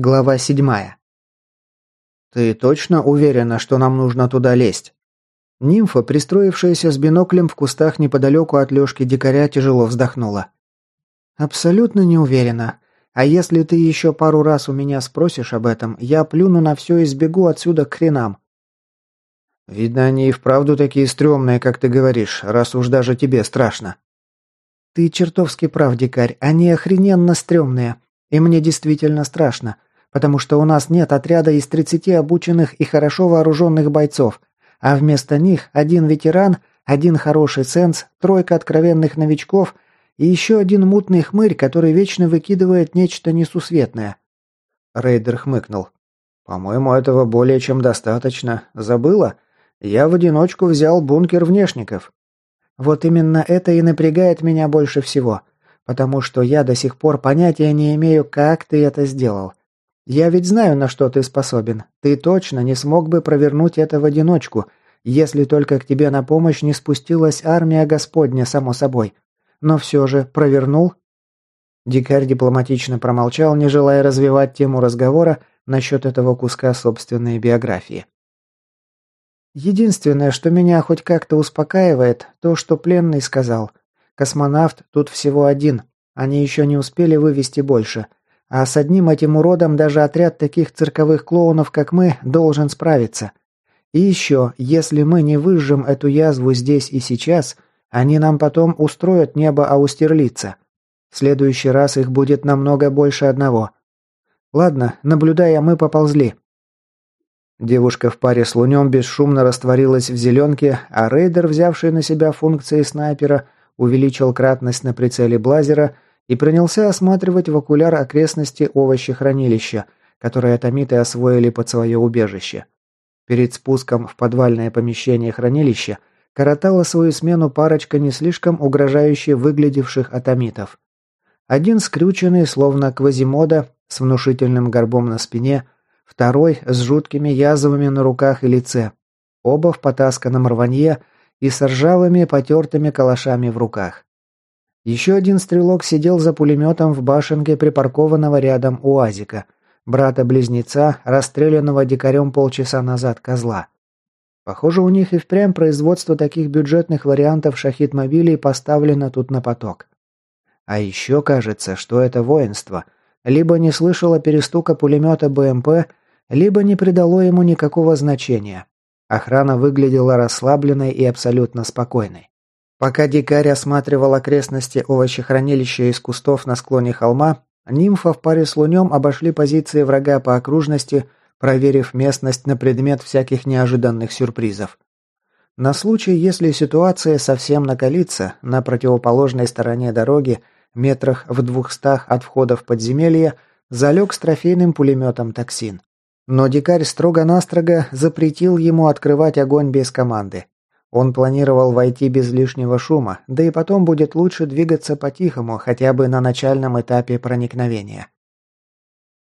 Глава седьмая. «Ты точно уверена, что нам нужно туда лезть?» Нимфа, пристроившаяся с биноклем в кустах неподалеку от Лёшки Дикаря, тяжело вздохнула. «Абсолютно не уверена. А если ты еще пару раз у меня спросишь об этом, я плюну на все и сбегу отсюда к хренам». «Видно, они и вправду такие стрёмные, как ты говоришь, раз уж даже тебе страшно». «Ты чертовски прав, дикарь, они охрененно стрёмные, и мне действительно страшно потому что у нас нет отряда из 30 обученных и хорошо вооруженных бойцов, а вместо них один ветеран, один хороший сенс, тройка откровенных новичков и еще один мутный хмырь, который вечно выкидывает нечто несусветное. Рейдер хмыкнул. «По-моему, этого более чем достаточно. Забыла? Я в одиночку взял бункер внешников». «Вот именно это и напрягает меня больше всего, потому что я до сих пор понятия не имею, как ты это сделал. Я ведь знаю, на что ты способен. Ты точно не смог бы провернуть это в одиночку, если только к тебе на помощь не спустилась армия Господня, само собой. Но все же провернул?» Дикарь дипломатично промолчал, не желая развивать тему разговора насчет этого куска собственной биографии. Единственное, что меня хоть как-то успокаивает, то, что пленный сказал. Космонавт тут всего один. Они еще не успели вывести больше. А с одним этим уродом даже отряд таких цирковых клоунов, как мы, должен справиться. И еще, если мы не выжжем эту язву здесь и сейчас, они нам потом устроят небо Аустерлица. В следующий раз их будет намного больше одного. Ладно, наблюдая, мы поползли. Девушка в паре с лунем бесшумно растворилась в зеленке, а рейдер, взявший на себя функции снайпера, увеличил кратность на прицеле блазера – и принялся осматривать в окуляр окрестности овощехранилища, которые атомиты освоили под свое убежище. Перед спуском в подвальное помещение хранилища коротала свою смену парочка не слишком угрожающе выглядевших атомитов. Один скрюченный, словно квазимода, с внушительным горбом на спине, второй с жуткими язвами на руках и лице, оба в потасканном рванье и с ржавыми потертыми калашами в руках. Еще один стрелок сидел за пулеметом в башенке припаркованного рядом УАЗика, брата-близнеца, расстрелянного дикарем полчаса назад козла. Похоже, у них и впрямь производство таких бюджетных вариантов шахид-мобилей поставлено тут на поток. А еще кажется, что это воинство либо не слышало перестука пулемета БМП, либо не придало ему никакого значения. Охрана выглядела расслабленной и абсолютно спокойной. Пока дикарь осматривал окрестности овощехранилища из кустов на склоне холма, нимфа в паре с лунем обошли позиции врага по окружности, проверив местность на предмет всяких неожиданных сюрпризов. На случай, если ситуация совсем накалится, на противоположной стороне дороги, метрах в двухстах от входа в подземелье, залег с трофейным пулеметом токсин. Но дикарь строго-настрого запретил ему открывать огонь без команды. Он планировал войти без лишнего шума, да и потом будет лучше двигаться по-тихому, хотя бы на начальном этапе проникновения.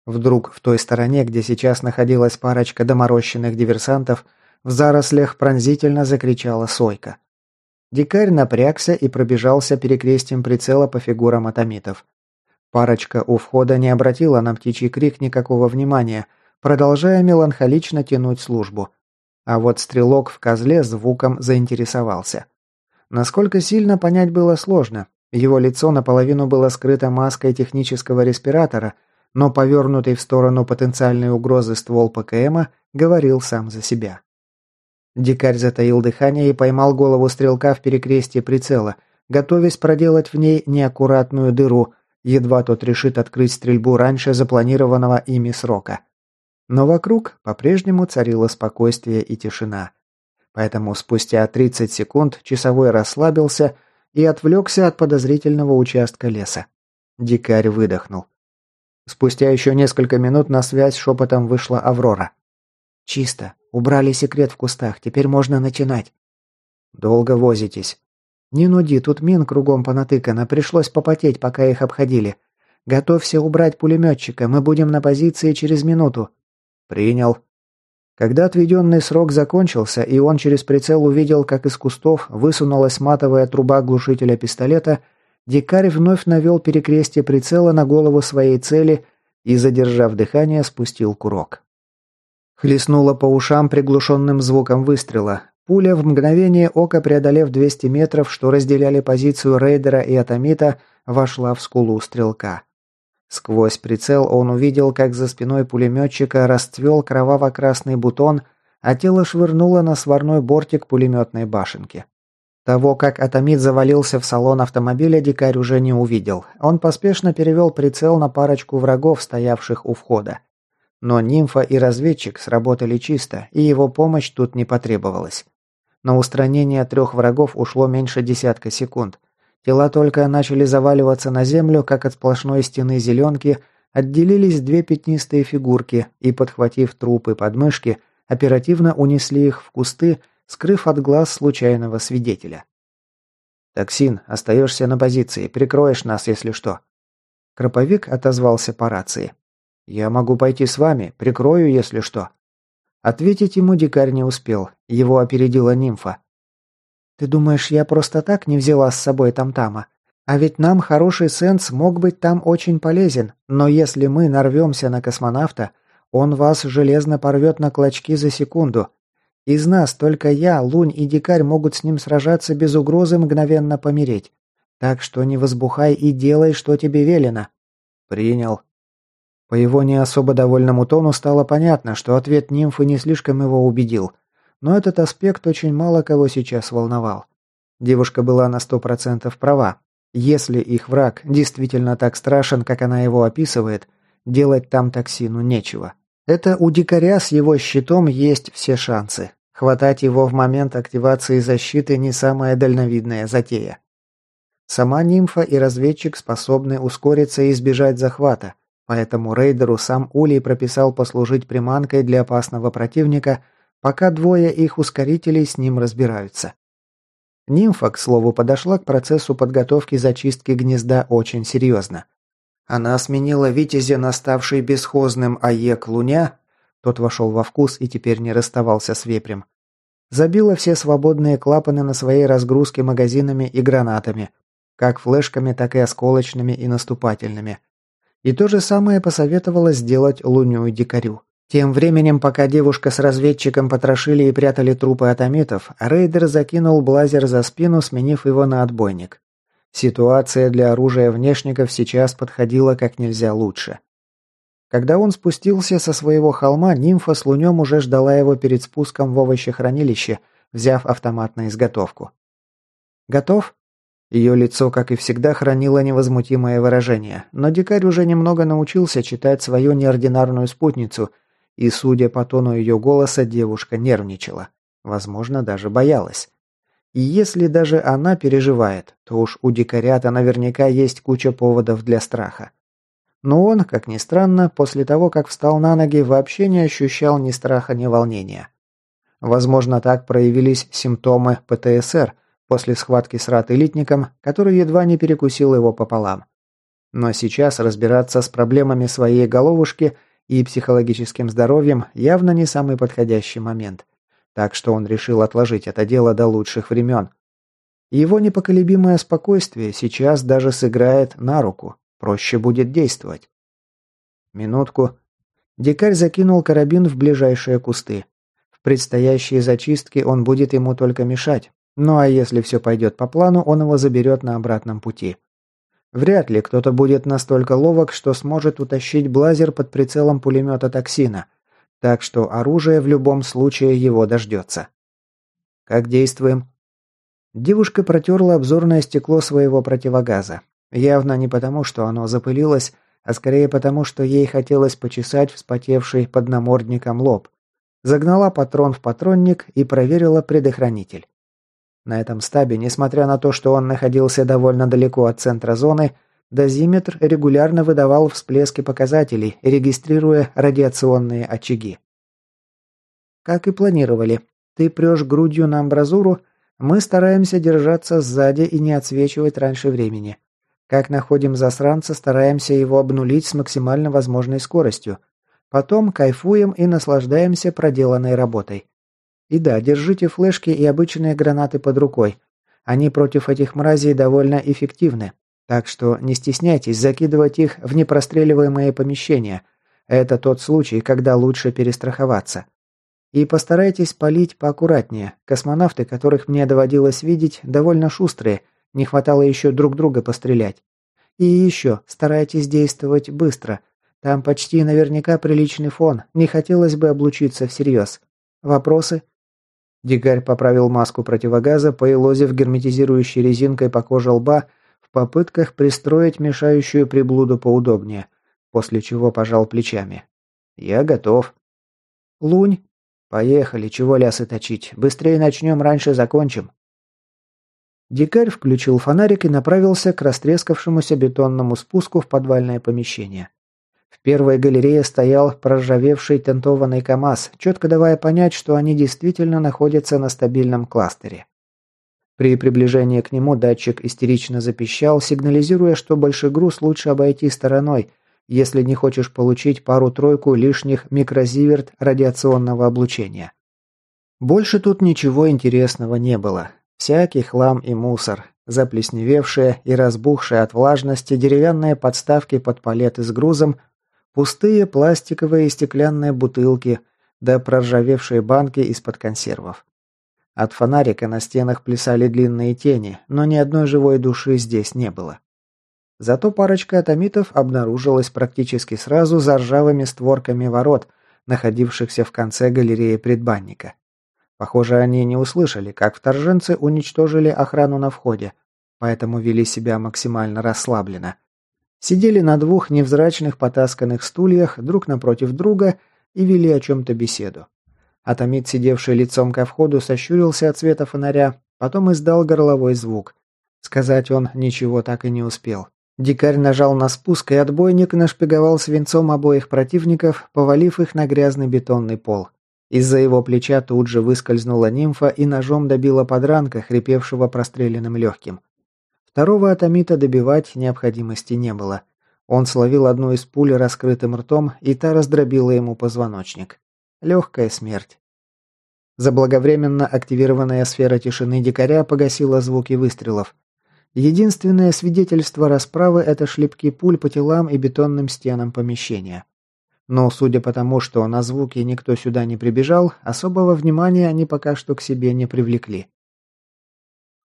Вдруг в той стороне, где сейчас находилась парочка доморощенных диверсантов, в зарослях пронзительно закричала сойка. Дикарь напрягся и пробежался перекрестием прицела по фигурам атомитов. Парочка у входа не обратила на птичий крик никакого внимания, продолжая меланхолично тянуть службу – а вот стрелок в козле звуком заинтересовался. Насколько сильно понять было сложно. Его лицо наполовину было скрыто маской технического респиратора, но повернутый в сторону потенциальной угрозы ствол ПКМа говорил сам за себя. Дикарь затаил дыхание и поймал голову стрелка в перекрестие прицела, готовясь проделать в ней неаккуратную дыру, едва тот решит открыть стрельбу раньше запланированного ими срока. Но вокруг по-прежнему царило спокойствие и тишина. Поэтому спустя 30 секунд часовой расслабился и отвлекся от подозрительного участка леса. Дикарь выдохнул. Спустя еще несколько минут на связь шепотом вышла Аврора. «Чисто. Убрали секрет в кустах. Теперь можно начинать». «Долго возитесь». «Не нуди, тут мин кругом понатыкано. Пришлось попотеть, пока их обходили. Готовься убрать пулеметчика. Мы будем на позиции через минуту». «Принял». Когда отведенный срок закончился, и он через прицел увидел, как из кустов высунулась матовая труба глушителя пистолета, дикарь вновь навел перекрестие прицела на голову своей цели и, задержав дыхание, спустил курок. Хлестнуло по ушам приглушенным звуком выстрела. Пуля, в мгновение ока преодолев 200 метров, что разделяли позицию рейдера и атомита, вошла в скулу стрелка. Сквозь прицел он увидел, как за спиной пулеметчика расцвел кроваво-красный бутон, а тело швырнуло на сварной бортик пулеметной башенки. Того, как атомит завалился в салон автомобиля, дикарь уже не увидел. Он поспешно перевел прицел на парочку врагов, стоявших у входа. Но нимфа и разведчик сработали чисто, и его помощь тут не потребовалась. На устранение трех врагов ушло меньше десятка секунд. Тела только начали заваливаться на землю, как от сплошной стены зеленки, отделились две пятнистые фигурки и, подхватив трупы подмышки, оперативно унесли их в кусты, скрыв от глаз случайного свидетеля. «Токсин, остаешься на позиции, прикроешь нас, если что». Кроповик отозвался по рации. «Я могу пойти с вами, прикрою, если что». Ответить ему дикарь не успел, его опередила нимфа. «Ты думаешь, я просто так не взяла с собой там-тама? А ведь нам хороший сенс мог быть там очень полезен, но если мы нарвемся на космонавта, он вас железно порвет на клочки за секунду. Из нас только я, Лунь и Дикарь могут с ним сражаться без угрозы мгновенно помереть. Так что не возбухай и делай, что тебе велено». «Принял», по его не особо довольному тону стало понятно, что ответ нимфы не слишком его убедил. Но этот аспект очень мало кого сейчас волновал. Девушка была на сто процентов права. Если их враг действительно так страшен, как она его описывает, делать там токсину нечего. Это у дикаря с его щитом есть все шансы. Хватать его в момент активации защиты не самая дальновидная затея. Сама нимфа и разведчик способны ускориться и избежать захвата, Поэтому рейдеру сам Улей прописал послужить приманкой для опасного противника, пока двое их ускорителей с ним разбираются. Нимфа, к слову, подошла к процессу подготовки зачистки гнезда очень серьезно. Она сменила Витязя на ставший бесхозным АЕК Луня, тот вошел во вкус и теперь не расставался с вепрем, забила все свободные клапаны на своей разгрузке магазинами и гранатами, как флешками, так и осколочными и наступательными – и то же самое посоветовала сделать Луню и Дикарю. Тем временем, пока девушка с разведчиком потрошили и прятали трупы атомитов, рейдер закинул блазер за спину, сменив его на отбойник. Ситуация для оружия внешников сейчас подходила как нельзя лучше. Когда он спустился со своего холма, нимфа с лунем уже ждала его перед спуском в овощехранилище, взяв автомат на изготовку. «Готов?» Ее лицо, как и всегда, хранило невозмутимое выражение, но дикарь уже немного научился читать свою неординарную спутницу, и, судя по тону ее голоса, девушка нервничала. Возможно, даже боялась. И если даже она переживает, то уж у дикаря-то наверняка есть куча поводов для страха. Но он, как ни странно, после того, как встал на ноги, вообще не ощущал ни страха, ни волнения. Возможно, так проявились симптомы ПТСР – после схватки с рат-элитником, который едва не перекусил его пополам. Но сейчас разбираться с проблемами своей головушки и психологическим здоровьем явно не самый подходящий момент. Так что он решил отложить это дело до лучших времен. Его непоколебимое спокойствие сейчас даже сыграет на руку. Проще будет действовать. Минутку. Дикарь закинул карабин в ближайшие кусты. В предстоящей зачистке он будет ему только мешать, ну а если все пойдет по плану, он его заберет на обратном пути. Вряд ли кто-то будет настолько ловок, что сможет утащить блазер под прицелом пулемета токсина. Так что оружие в любом случае его дождется. Как действуем? Девушка протерла обзорное стекло своего противогаза. Явно не потому, что оно запылилось, а скорее потому, что ей хотелось почесать вспотевший под намордником лоб. Загнала патрон в патронник и проверила предохранитель. На этом стабе, несмотря на то, что он находился довольно далеко от центра зоны, дозиметр регулярно выдавал всплески показателей, регистрируя радиационные очаги. Как и планировали, ты прешь грудью на амбразуру, мы стараемся держаться сзади и не отсвечивать раньше времени. Как находим засранца, стараемся его обнулить с максимально возможной скоростью. Потом кайфуем и наслаждаемся проделанной работой. И да, держите флешки и обычные гранаты под рукой. Они против этих мразей довольно эффективны. Так что не стесняйтесь закидывать их в непростреливаемые помещения. Это тот случай, когда лучше перестраховаться. И постарайтесь палить поаккуратнее. Космонавты, которых мне доводилось видеть, довольно шустрые. Не хватало еще друг друга пострелять. И еще, старайтесь действовать быстро. Там почти наверняка приличный фон. Не хотелось бы облучиться всерьез. Вопросы? Дикарь поправил маску противогаза, поелозив герметизирующей резинкой по коже лба в попытках пристроить мешающую приблуду поудобнее, после чего пожал плечами. «Я готов». «Лунь?» «Поехали, чего лясы точить. Быстрее начнем, раньше закончим». Дикарь включил фонарик и направился к растрескавшемуся бетонному спуску в подвальное помещение. В первой галерее стоял проржавевший тентованный КАМАЗ, четко давая понять, что они действительно находятся на стабильном кластере. При приближении к нему датчик истерично запищал, сигнализируя, что большой груз лучше обойти стороной, если не хочешь получить пару-тройку лишних микрозиверт радиационного облучения. Больше тут ничего интересного не было. Всякий хлам и мусор, заплесневевшие и разбухшие от влажности деревянные подставки под палеты с грузом, пустые пластиковые и стеклянные бутылки, да проржавевшие банки из-под консервов. От фонарика на стенах плясали длинные тени, но ни одной живой души здесь не было. Зато парочка атомитов обнаружилась практически сразу за ржавыми створками ворот, находившихся в конце галереи предбанника. Похоже, они не услышали, как вторженцы уничтожили охрану на входе, поэтому вели себя максимально расслабленно. Сидели на двух невзрачных потасканных стульях друг напротив друга и вели о чем-то беседу. Атомит, сидевший лицом ко входу, сощурился от света фонаря, потом издал горловой звук. Сказать он ничего так и не успел. Дикарь нажал на спуск, и отбойник нашпиговал свинцом обоих противников, повалив их на грязный бетонный пол. Из-за его плеча тут же выскользнула нимфа и ножом добила подранка, хрипевшего простреленным легким. Второго атомита добивать необходимости не было. Он словил одну из пуль раскрытым ртом, и та раздробила ему позвоночник. Легкая смерть. Заблаговременно активированная сфера тишины дикаря погасила звуки выстрелов. Единственное свидетельство расправы – это шлепки пуль по телам и бетонным стенам помещения. Но, судя по тому, что на звуки никто сюда не прибежал, особого внимания они пока что к себе не привлекли.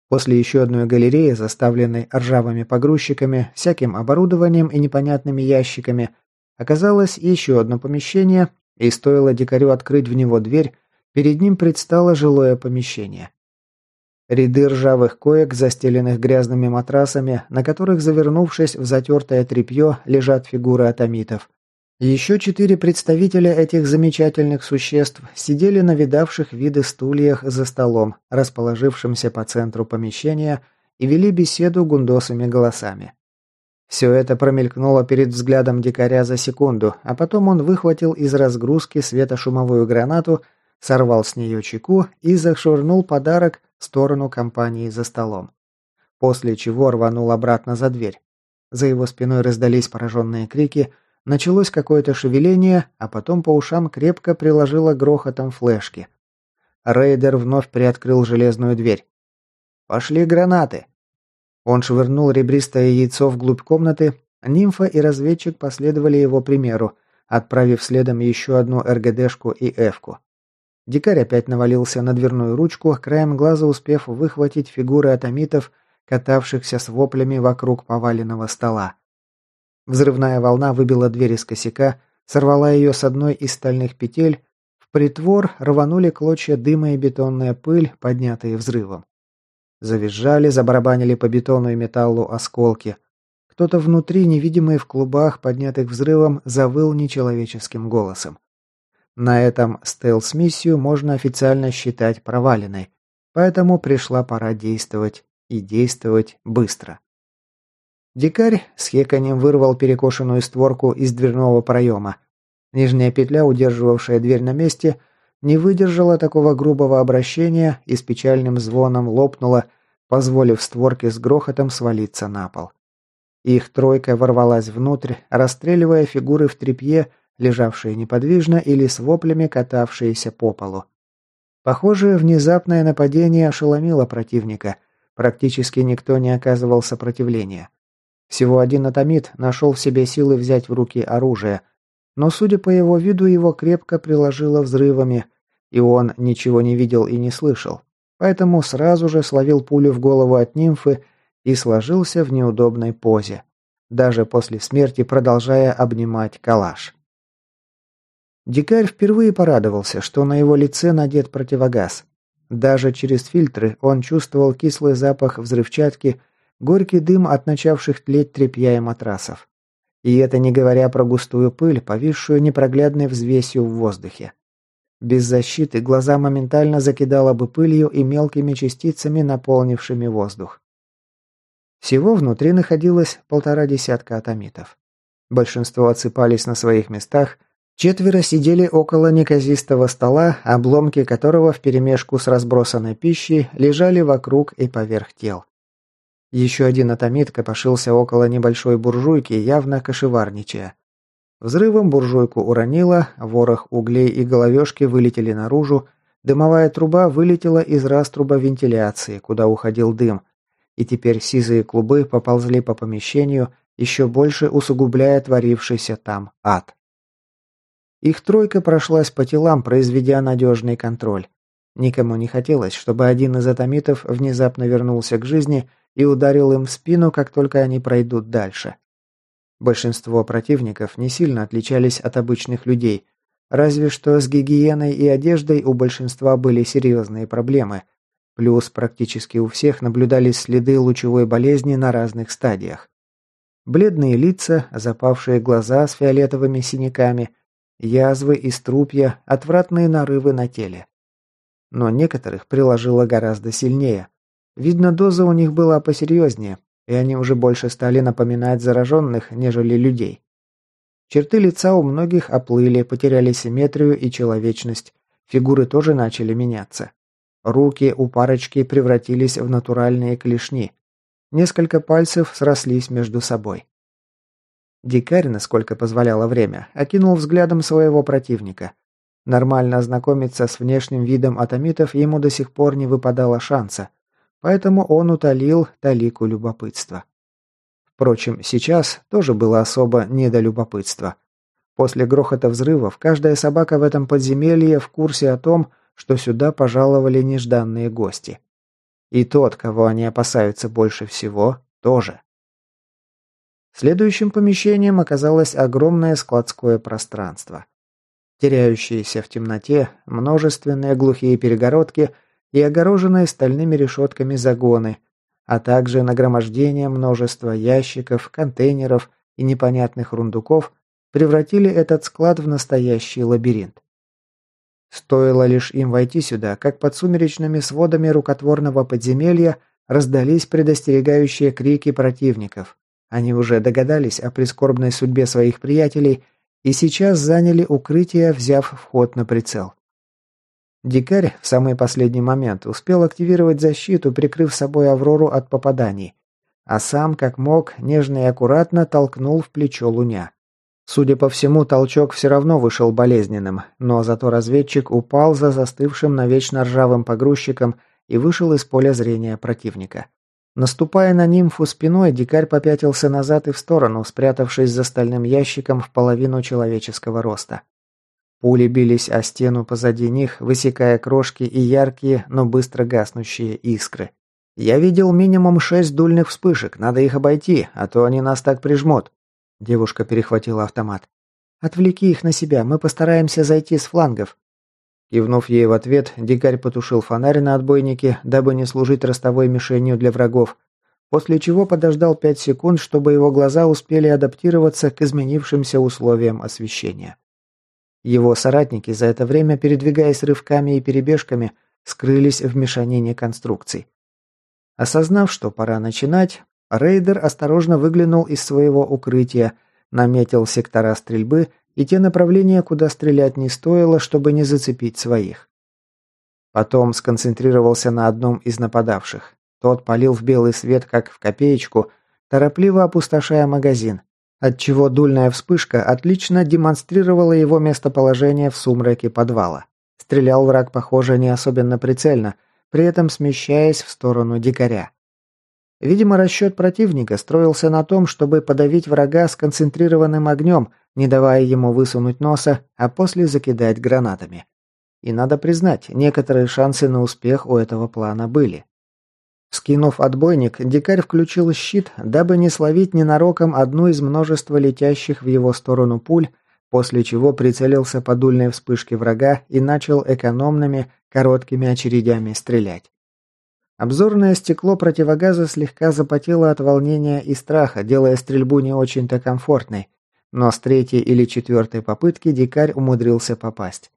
После еще одной галереи, заставленной ржавыми погрузчиками, всяким оборудованием и непонятными ящиками, оказалось еще одно помещение, и стоило дикарю открыть в него дверь, перед ним предстало жилое помещение. Ряды ржавых коек, застеленных грязными матрасами, на которых, завернувшись в затертое тряпье, лежат фигуры атомитов. Еще четыре представителя этих замечательных существ сидели на видавших виды стульях за столом, расположившимся по центру помещения, и вели беседу гундосыми голосами. Все это промелькнуло перед взглядом дикаря за секунду, а потом он выхватил из разгрузки светошумовую гранату, сорвал с нее чеку и зашвырнул подарок в сторону компании за столом. После чего рванул обратно за дверь. За его спиной раздались пораженные крики – Началось какое-то шевеление, а потом по ушам крепко приложило грохотом флешки. Рейдер вновь приоткрыл железную дверь. «Пошли гранаты!» Он швырнул ребристое яйцо вглубь комнаты, нимфа и разведчик последовали его примеру, отправив следом еще одну РГДшку и Эвку. Дикарь опять навалился на дверную ручку, краем глаза успев выхватить фигуры атомитов, катавшихся с воплями вокруг поваленного стола. Взрывная волна выбила дверь из косяка, сорвала ее с одной из стальных петель, в притвор рванули клочья дыма и бетонная пыль, поднятые взрывом. Завизжали, забарабанили по бетону и металлу осколки. Кто-то внутри, невидимый в клубах, поднятых взрывом, завыл нечеловеческим голосом. На этом стелс-миссию можно официально считать проваленной, поэтому пришла пора действовать, и действовать быстро. Дикарь с хеканьем вырвал перекошенную створку из дверного проема. Нижняя петля, удерживавшая дверь на месте, не выдержала такого грубого обращения и с печальным звоном лопнула, позволив створке с грохотом свалиться на пол. Их тройка ворвалась внутрь, расстреливая фигуры в тряпье, лежавшие неподвижно или с воплями катавшиеся по полу. Похоже, внезапное нападение ошеломило противника. Практически никто не оказывал сопротивления. Всего один атомит нашел в себе силы взять в руки оружие, но, судя по его виду, его крепко приложило взрывами, и он ничего не видел и не слышал, поэтому сразу же словил пулю в голову от нимфы и сложился в неудобной позе, даже после смерти продолжая обнимать калаш. Дикарь впервые порадовался, что на его лице надет противогаз. Даже через фильтры он чувствовал кислый запах взрывчатки, горький дым от начавших тлеть тряпья и матрасов. И это не говоря про густую пыль, повисшую непроглядной взвесью в воздухе. Без защиты глаза моментально закидало бы пылью и мелкими частицами, наполнившими воздух. Всего внутри находилось полтора десятка атомитов. Большинство отсыпались на своих местах, четверо сидели около неказистого стола, обломки которого вперемешку с разбросанной пищей лежали вокруг и поверх тел. Еще один атомит копошился около небольшой буржуйки, явно кошеварничая. Взрывом буржуйку уронило, ворох углей и головешки вылетели наружу, дымовая труба вылетела из раструба вентиляции, куда уходил дым, и теперь сизые клубы поползли по помещению, еще больше усугубляя творившийся там ад. Их тройка прошлась по телам, произведя надежный контроль. Никому не хотелось, чтобы один из атомитов внезапно вернулся к жизни и ударил им в спину, как только они пройдут дальше. Большинство противников не сильно отличались от обычных людей, разве что с гигиеной и одеждой у большинства были серьезные проблемы – Плюс практически у всех наблюдались следы лучевой болезни на разных стадиях. Бледные лица, запавшие глаза с фиолетовыми синяками, язвы и струпья, отвратные нарывы на теле. Но некоторых приложило гораздо сильнее. Видно, доза у них была посерьезнее, и они уже больше стали напоминать зараженных, нежели людей. Черты лица у многих оплыли, потеряли симметрию и человечность, фигуры тоже начали меняться. Руки у парочки превратились в натуральные клешни. Несколько пальцев срослись между собой. Дикарь, насколько позволяло время, окинул взглядом своего противника. Нормально ознакомиться с внешним видом атомитов ему до сих пор не выпадало шанса, поэтому он утолил талику любопытства. Впрочем, сейчас тоже было особо не до любопытства. После грохота взрывов каждая собака в этом подземелье в курсе о том, что сюда пожаловали нежданные гости. И тот, кого они опасаются больше всего, тоже. Следующим помещением оказалось огромное складское пространство. Теряющиеся в темноте, множественные глухие перегородки и огороженные стальными решетками загоны, а также нагромождение множества ящиков, контейнеров и непонятных рундуков превратили этот склад в настоящий лабиринт. Стоило лишь им войти сюда, как под сумеречными сводами рукотворного подземелья раздались предостерегающие крики противников. Они уже догадались о прискорбной судьбе своих приятелей и сейчас заняли укрытие, взяв вход на прицел. Дикарь в самый последний момент успел активировать защиту, прикрыв собой Аврору от попаданий, а сам, как мог, нежно и аккуратно толкнул в плечо Луня. Судя по всему, толчок все равно вышел болезненным, но зато разведчик упал за застывшим навечно ржавым погрузчиком и вышел из поля зрения противника. Наступая на нимфу спиной, дикарь попятился назад и в сторону, спрятавшись за стальным ящиком в половину человеческого роста. Пули бились о стену позади них, высекая крошки и яркие, но быстро гаснущие искры. «Я видел минимум шесть дульных вспышек, надо их обойти, а то они нас так прижмут», Девушка перехватила автомат. «Отвлеки их на себя, мы постараемся зайти с флангов». Кивнув ей в ответ, дикарь потушил фонарь на отбойнике, дабы не служить ростовой мишенью для врагов, после чего подождал пять секунд, чтобы его глаза успели адаптироваться к изменившимся условиям освещения. Его соратники, за это время передвигаясь рывками и перебежками, скрылись в мешанине конструкций. Осознав, что пора начинать, Рейдер осторожно выглянул из своего укрытия, наметил сектора стрельбы и те направления, куда стрелять не стоило, чтобы не зацепить своих. Потом сконцентрировался на одном из нападавших. Тот палил в белый свет, как в копеечку, торопливо опустошая магазин, отчего дульная вспышка отлично демонстрировала его местоположение в сумраке подвала. Стрелял враг, похоже, не особенно прицельно, при этом смещаясь в сторону дикаря. Видимо, расчет противника строился на том, чтобы подавить врага сконцентрированным огнем, не давая ему высунуть носа, а после закидать гранатами. И надо признать, некоторые шансы на успех у этого плана были. Скинув отбойник, дикарь включил щит, дабы не словить ненароком одну из множества летящих в его сторону пуль, после чего прицелился по дульной вспышке врага и начал экономными, короткими очередями стрелять. Обзорное стекло противогаза слегка запотело от волнения и страха, делая стрельбу не очень-то комфортной, но с третьей или четвертой попытки дикарь умудрился попасть.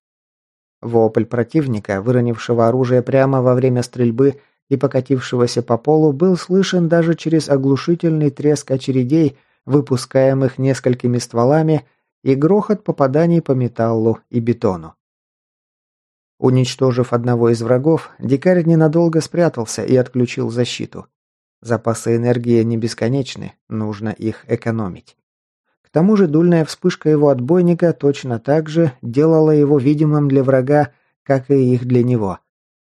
Вопль противника, выронившего оружие прямо во время стрельбы и покатившегося по полу, был слышен даже через оглушительный треск очередей, выпускаемых несколькими стволами, и грохот попаданий по металлу и бетону. Уничтожив одного из врагов, дикарь ненадолго спрятался и отключил защиту. Запасы энергии не бесконечны, нужно их экономить. К тому же дульная вспышка его отбойника точно так же делала его видимым для врага, как и их для него.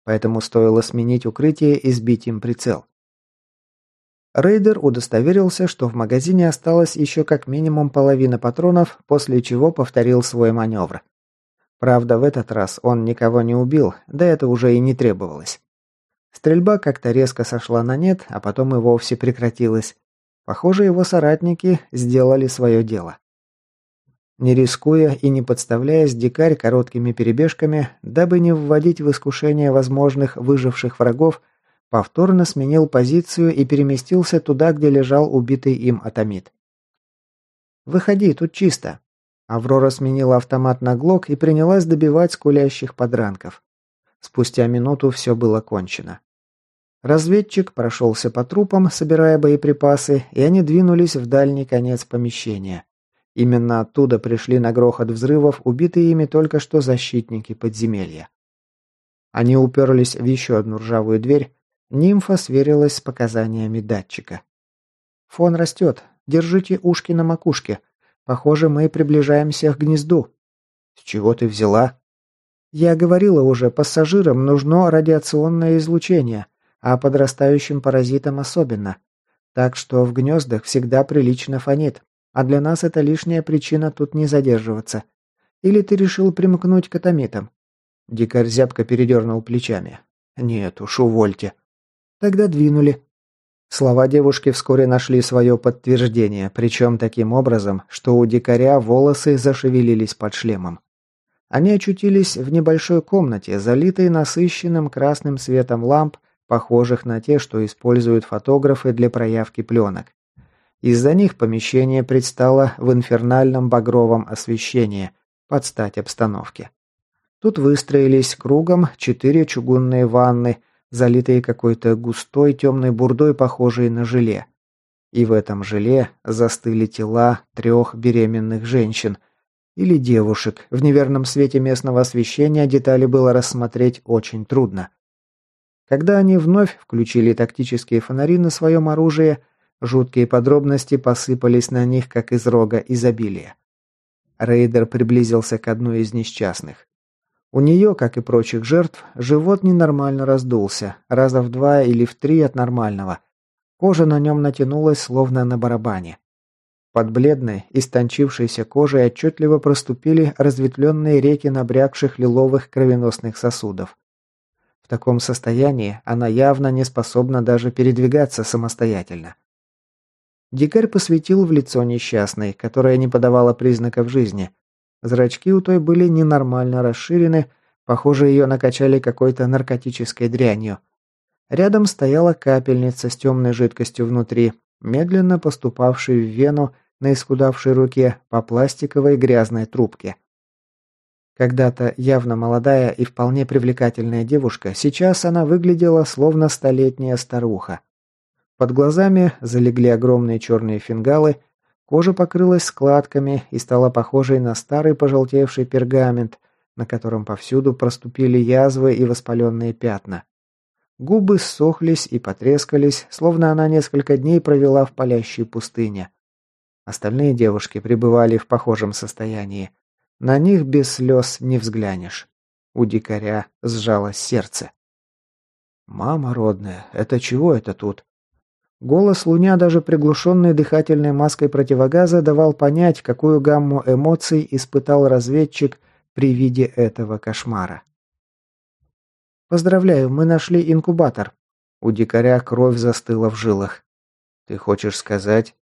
Поэтому стоило сменить укрытие и сбить им прицел. Рейдер удостоверился, что в магазине осталось еще как минимум половина патронов, после чего повторил свой маневр. Правда, в этот раз он никого не убил, да это уже и не требовалось. Стрельба как-то резко сошла на нет, а потом и вовсе прекратилась. Похоже, его соратники сделали свое дело. Не рискуя и не подставляясь, дикарь короткими перебежками, дабы не вводить в искушение возможных выживших врагов, повторно сменил позицию и переместился туда, где лежал убитый им атомит. «Выходи, тут чисто», Аврора сменила автомат на глок и принялась добивать скулящих подранков. Спустя минуту все было кончено. Разведчик прошелся по трупам, собирая боеприпасы, и они двинулись в дальний конец помещения. Именно оттуда пришли на грохот взрывов убитые ими только что защитники подземелья. Они уперлись в еще одну ржавую дверь. Нимфа сверилась с показаниями датчика. «Фон растет. Держите ушки на макушке. Похоже, мы приближаемся к гнезду. С чего ты взяла? Я говорила уже, пассажирам нужно радиационное излучение, а подрастающим паразитам особенно. Так что в гнездах всегда прилично фонит, а для нас это лишняя причина тут не задерживаться. Или ты решил примкнуть к атомитам? Дикарь зябко передернул плечами. Нет уж, увольте. Тогда двинули. Слова девушки вскоре нашли свое подтверждение, причем таким образом, что у дикаря волосы зашевелились под шлемом. Они очутились в небольшой комнате, залитой насыщенным красным светом ламп, похожих на те, что используют фотографы для проявки пленок. Из-за них помещение предстало в инфернальном багровом освещении, под стать обстановке. Тут выстроились кругом четыре чугунные ванны – залитые какой-то густой темной бурдой, похожей на желе. И в этом желе застыли тела трех беременных женщин или девушек. В неверном свете местного освещения детали было рассмотреть очень трудно. Когда они вновь включили тактические фонари на своем оружии, жуткие подробности посыпались на них, как из рога изобилия. Рейдер приблизился к одной из несчастных. У нее, как и прочих жертв, живот ненормально раздулся, раза в два или в три от нормального. Кожа на нем натянулась, словно на барабане. Под бледной, истончившейся кожей отчетливо проступили разветвленные реки набрякших лиловых кровеносных сосудов. В таком состоянии она явно не способна даже передвигаться самостоятельно. Дикарь посветил в лицо несчастной, которая не подавала признаков жизни – Зрачки у той были ненормально расширены, похоже, ее накачали какой-то наркотической дрянью. Рядом стояла капельница с темной жидкостью внутри, медленно поступавшей в вену на исхудавшей руке по пластиковой грязной трубке. Когда-то явно молодая и вполне привлекательная девушка, сейчас она выглядела словно столетняя старуха. Под глазами залегли огромные черные фингалы – Кожа покрылась складками и стала похожей на старый пожелтевший пергамент, на котором повсюду проступили язвы и воспаленные пятна. Губы ссохлись и потрескались, словно она несколько дней провела в палящей пустыне. Остальные девушки пребывали в похожем состоянии. На них без слез не взглянешь. У дикаря сжалось сердце. «Мама родная, это чего это тут?» Голос Луня, даже приглушенный дыхательной маской противогаза, давал понять, какую гамму эмоций испытал разведчик при виде этого кошмара. «Поздравляю, мы нашли инкубатор». У дикаря кровь застыла в жилах. «Ты хочешь сказать?»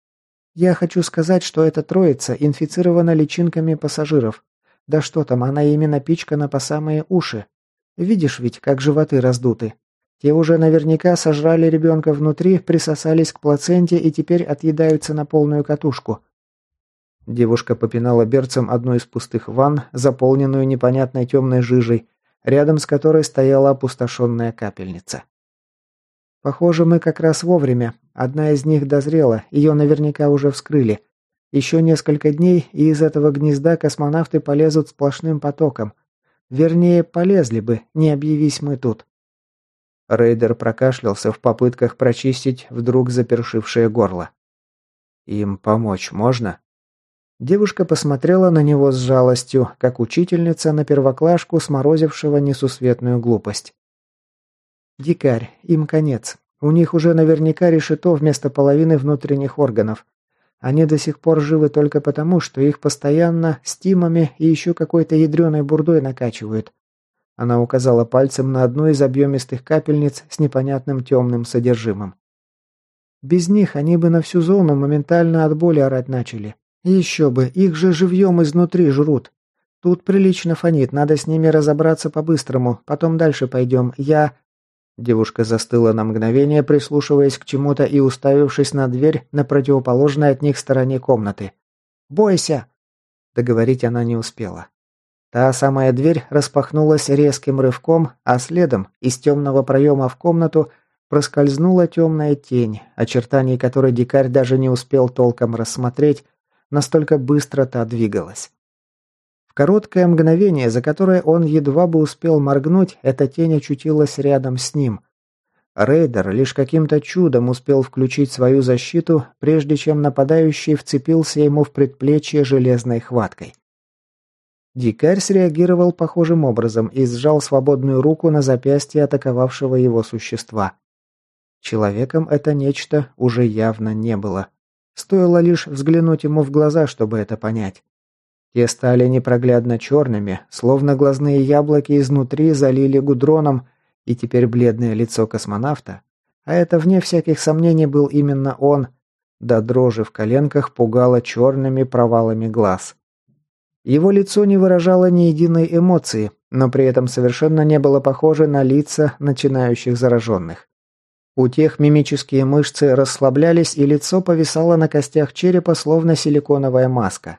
«Я хочу сказать, что эта троица инфицирована личинками пассажиров. Да что там, она именно пичкана по самые уши. Видишь ведь, как животы раздуты. Те уже наверняка сожрали ребенка внутри, присосались к плаценте и теперь отъедаются на полную катушку. Девушка попинала берцем одну из пустых ванн, заполненную непонятной темной жижей, рядом с которой стояла опустошенная капельница. «Похоже, мы как раз вовремя. Одна из них дозрела, ее наверняка уже вскрыли. Еще несколько дней, и из этого гнезда космонавты полезут сплошным потоком. Вернее, полезли бы, не объявись мы тут. Рейдер прокашлялся в попытках прочистить вдруг запершившее горло. «Им помочь можно?» Девушка посмотрела на него с жалостью, как учительница на первоклашку, сморозившего несусветную глупость. «Дикарь, им конец. У них уже наверняка решето вместо половины внутренних органов. Они до сих пор живы только потому, что их постоянно стимами и еще какой-то ядреной бурдой накачивают. Она указала пальцем на одну из объемистых капельниц с непонятным темным содержимым. Без них они бы на всю зону моментально от боли орать начали. Еще бы, их же живьем изнутри жрут. Тут прилично фонит, надо с ними разобраться по-быстрому, потом дальше пойдем. Я...» Девушка застыла на мгновение, прислушиваясь к чему-то и уставившись на дверь на противоположной от них стороне комнаты. «Бойся!» Договорить она не успела. Та самая дверь распахнулась резким рывком, а следом из темного проема в комнату проскользнула темная тень, очертаний которой дикарь даже не успел толком рассмотреть, настолько быстро та двигалась. В короткое мгновение, за которое он едва бы успел моргнуть, эта тень очутилась рядом с ним. Рейдер лишь каким-то чудом успел включить свою защиту, прежде чем нападающий вцепился ему в предплечье железной хваткой. Дикарь среагировал похожим образом и сжал свободную руку на запястье атаковавшего его существа. Человеком это нечто уже явно не было. Стоило лишь взглянуть ему в глаза, чтобы это понять. Те стали непроглядно черными, словно глазные яблоки изнутри залили гудроном, и теперь бледное лицо космонавта, а это вне всяких сомнений был именно он, до дрожи в коленках пугало черными провалами глаз. Его лицо не выражало ни единой эмоции, но при этом совершенно не было похоже на лица начинающих зараженных. У тех мимические мышцы расслаблялись, и лицо повисало на костях черепа, словно силиконовая маска.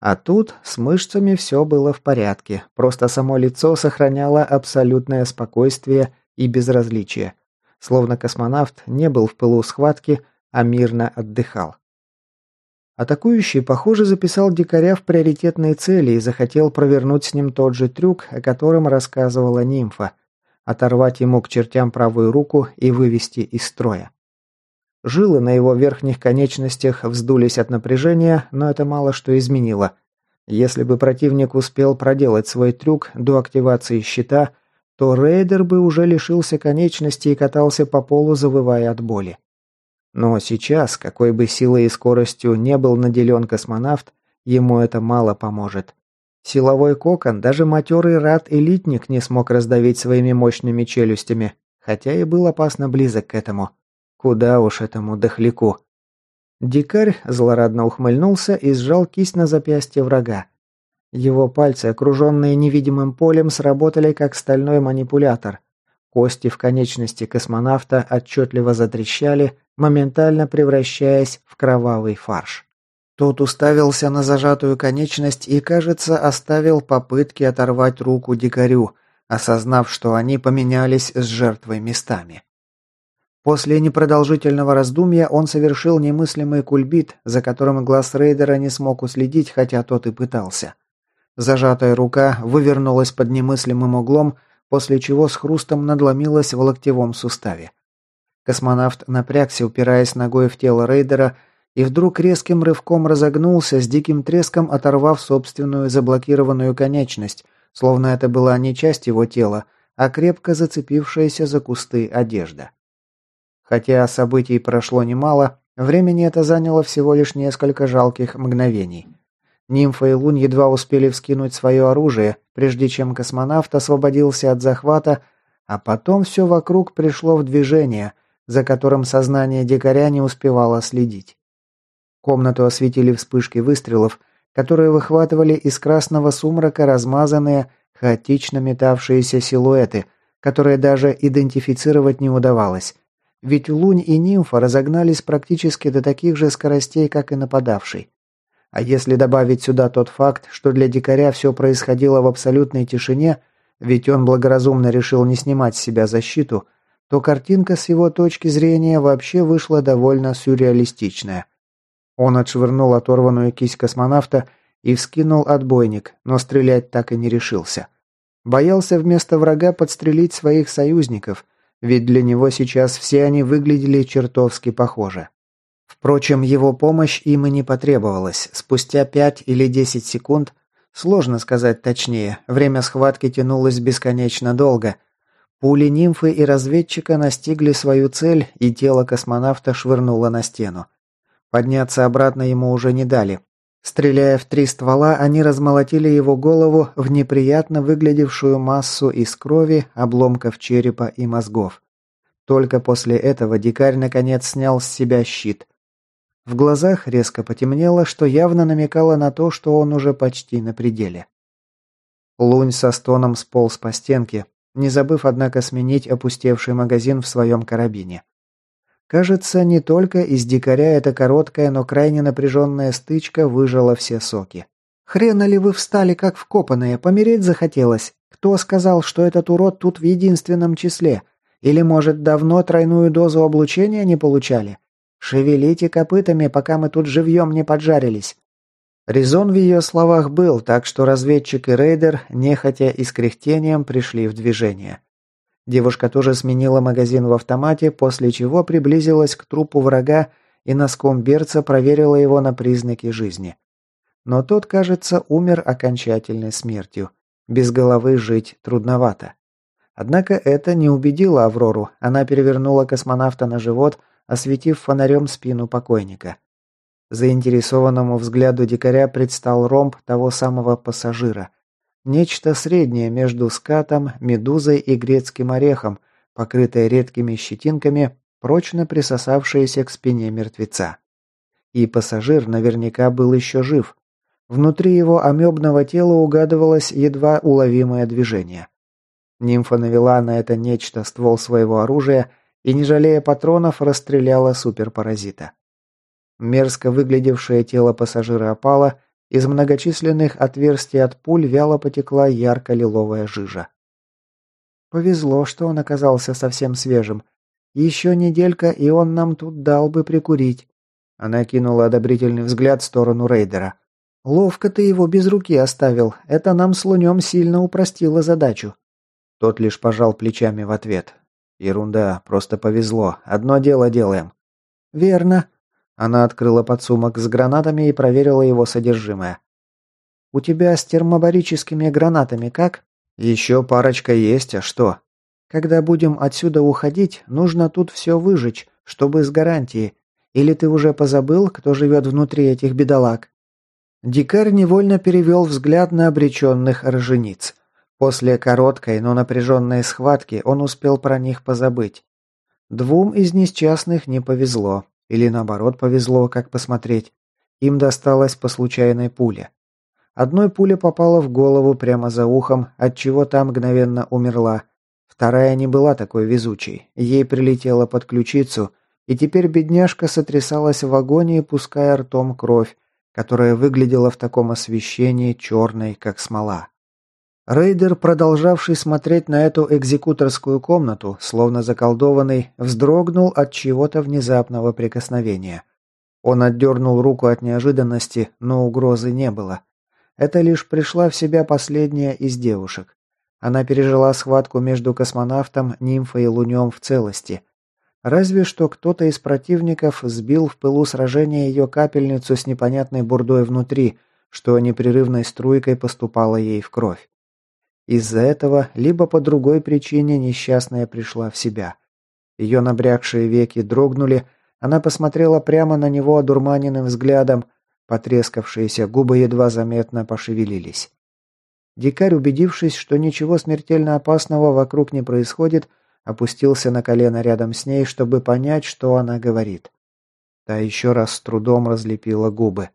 А тут с мышцами все было в порядке, просто само лицо сохраняло абсолютное спокойствие и безразличие, словно космонавт не был в пылу схватки, а мирно отдыхал. Атакующий, похоже, записал дикаря в приоритетные цели и захотел провернуть с ним тот же трюк, о котором рассказывала нимфа. Оторвать ему к чертям правую руку и вывести из строя. Жилы на его верхних конечностях вздулись от напряжения, но это мало что изменило. Если бы противник успел проделать свой трюк до активации щита, то рейдер бы уже лишился конечности и катался по полу, завывая от боли. Но сейчас, какой бы силой и скоростью не был наделен космонавт, ему это мало поможет. Силовой кокон даже матерый рад-элитник не смог раздавить своими мощными челюстями, хотя и был опасно близок к этому. Куда уж этому дохляку. Дикарь злорадно ухмыльнулся и сжал кисть на запястье врага. Его пальцы, окруженные невидимым полем, сработали как стальной манипулятор. Кости в конечности космонавта отчетливо затрещали, моментально превращаясь в кровавый фарш. Тот уставился на зажатую конечность и, кажется, оставил попытки оторвать руку дикарю, осознав, что они поменялись с жертвой местами. После непродолжительного раздумья он совершил немыслимый кульбит, за которым глаз рейдера не смог уследить, хотя тот и пытался. Зажатая рука вывернулась под немыслимым углом, после чего с хрустом надломилась в локтевом суставе. Космонавт напрягся, упираясь ногой в тело рейдера, и вдруг резким рывком разогнулся, с диким треском оторвав собственную заблокированную конечность, словно это была не часть его тела, а крепко зацепившаяся за кусты одежда. Хотя событий прошло немало, времени это заняло всего лишь несколько жалких мгновений. Нимфа и Лунь едва успели вскинуть свое оружие, прежде чем космонавт освободился от захвата, а потом все вокруг пришло в движение, за которым сознание дикаря не успевало следить. Комнату осветили вспышки выстрелов, которые выхватывали из красного сумрака размазанные, хаотично метавшиеся силуэты, которые даже идентифицировать не удавалось. Ведь Лунь и Нимфа разогнались практически до таких же скоростей, как и нападавший. А если добавить сюда тот факт, что для дикаря все происходило в абсолютной тишине, ведь он благоразумно решил не снимать с себя защиту, то картинка с его точки зрения вообще вышла довольно сюрреалистичная. Он отшвырнул оторванную кисть космонавта и вскинул отбойник, но стрелять так и не решился. Боялся вместо врага подстрелить своих союзников, ведь для него сейчас все они выглядели чертовски похоже. Впрочем, его помощь им и не потребовалась. Спустя пять или десять секунд, сложно сказать точнее, время схватки тянулось бесконечно долго. Пули нимфы и разведчика настигли свою цель, и тело космонавта швырнуло на стену. Подняться обратно ему уже не дали. Стреляя в три ствола, они размолотили его голову в неприятно выглядевшую массу из крови, обломков черепа и мозгов. Только после этого дикарь наконец снял с себя щит. В глазах резко потемнело, что явно намекало на то, что он уже почти на пределе. Лунь со стоном сполз по стенке, не забыв, однако, сменить опустевший магазин в своем карабине. Кажется, не только из дикаря эта короткая, но крайне напряженная стычка выжила все соки. «Хрена ли вы встали, как вкопанные? Помереть захотелось? Кто сказал, что этот урод тут в единственном числе? Или, может, давно тройную дозу облучения не получали? Шевелите копытами, пока мы тут живьем не поджарились». Резон в ее словах был, так что разведчик и рейдер, нехотя и с кряхтением, пришли в движение. Девушка тоже сменила магазин в автомате, после чего приблизилась к трупу врага и носком берца проверила его на признаки жизни. Но тот, кажется, умер окончательной смертью. Без головы жить трудновато. Однако это не убедило Аврору. Она перевернула космонавта на живот, осветив фонарем спину покойника. Заинтересованному взгляду дикаря предстал ромб того самого пассажира. Нечто среднее между скатом, медузой и грецким орехом, покрытое редкими щетинками, прочно присосавшееся к спине мертвеца. И пассажир наверняка был еще жив. Внутри его амебного тела угадывалось едва уловимое движение. Нимфа навела на это нечто ствол своего оружия и, не жалея патронов, расстреляла суперпаразита. Мерзко выглядевшее тело пассажира опало, из многочисленных отверстий от пуль вяло потекла ярко-лиловая жижа. Повезло, что он оказался совсем свежим. Еще неделька, и он нам тут дал бы прикурить. Она кинула одобрительный взгляд в сторону рейдера. «Ловко ты его без руки оставил. Это нам с Лунем сильно упростило задачу». Тот лишь пожал плечами в ответ. «Ерунда, просто повезло. Одно дело делаем». «Верно», она открыла подсумок с гранатами и проверила его содержимое. «У тебя с термобарическими гранатами как?» «Еще парочка есть, а что?» «Когда будем отсюда уходить, нужно тут все выжечь, чтобы с гарантией. Или ты уже позабыл, кто живет внутри этих бедолаг?» Дикарь невольно перевел взгляд на обреченных рожениц. После короткой, но напряженной схватки он успел про них позабыть. Двум из несчастных не повезло. Или наоборот повезло, как посмотреть. Им досталось по случайной пуле. Одной пуля попала в голову прямо за ухом, от чего та мгновенно умерла. Вторая не была такой везучей. Ей прилетело под ключицу, и теперь бедняжка сотрясалась в агонии, пуская ртом кровь, которая выглядела в таком освещении черной, как смола. Рейдер, продолжавший смотреть на эту экзекуторскую комнату, словно заколдованный, вздрогнул от чего-то внезапного прикосновения. Он отдернул руку от неожиданности, но угрозы не было. Это лишь пришла в себя последняя из девушек. Она пережила схватку между космонавтом, нимфой и лунем в целости. Разве что кто-то из противников сбил в пылу сражения ее капельницу с непонятной бурдой внутри, что непрерывной струйкой поступало ей в кровь. Из-за этого, либо по другой причине несчастная пришла в себя. Ее набрякшие веки дрогнули, она посмотрела прямо на него одурманенным взглядом, потрескавшиеся губы едва заметно пошевелились. Дикарь, убедившись, что ничего смертельно опасного вокруг не происходит, опустился на колено рядом с ней, чтобы понять, что она говорит. Та еще раз с трудом разлепила губы.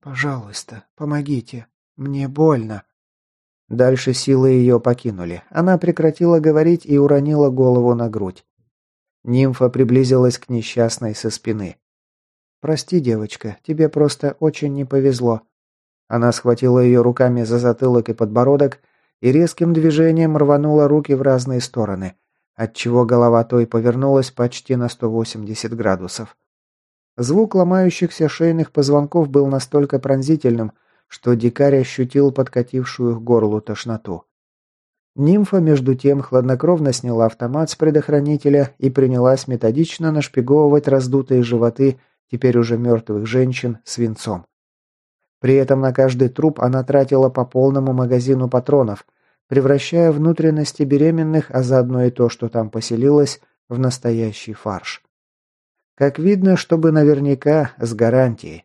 «Пожалуйста, помогите. Мне больно». Дальше силы ее покинули. Она прекратила говорить и уронила голову на грудь. Нимфа приблизилась к несчастной со спины. «Прости, девочка, тебе просто очень не повезло». Она схватила ее руками за затылок и подбородок и резким движением рванула руки в разные стороны, отчего голова той повернулась почти на 180 градусов. Звук ломающихся шейных позвонков был настолько пронзительным, что дикарь ощутил подкатившую к горлу тошноту. Нимфа, между тем, хладнокровно сняла автомат с предохранителя и принялась методично нашпиговывать раздутые животы теперь уже мертвых женщин свинцом. При этом на каждый труп она тратила по полному магазину патронов, превращая внутренности беременных, а заодно и то, что там поселилось, в настоящий фарш. Как видно, чтобы наверняка с гарантией.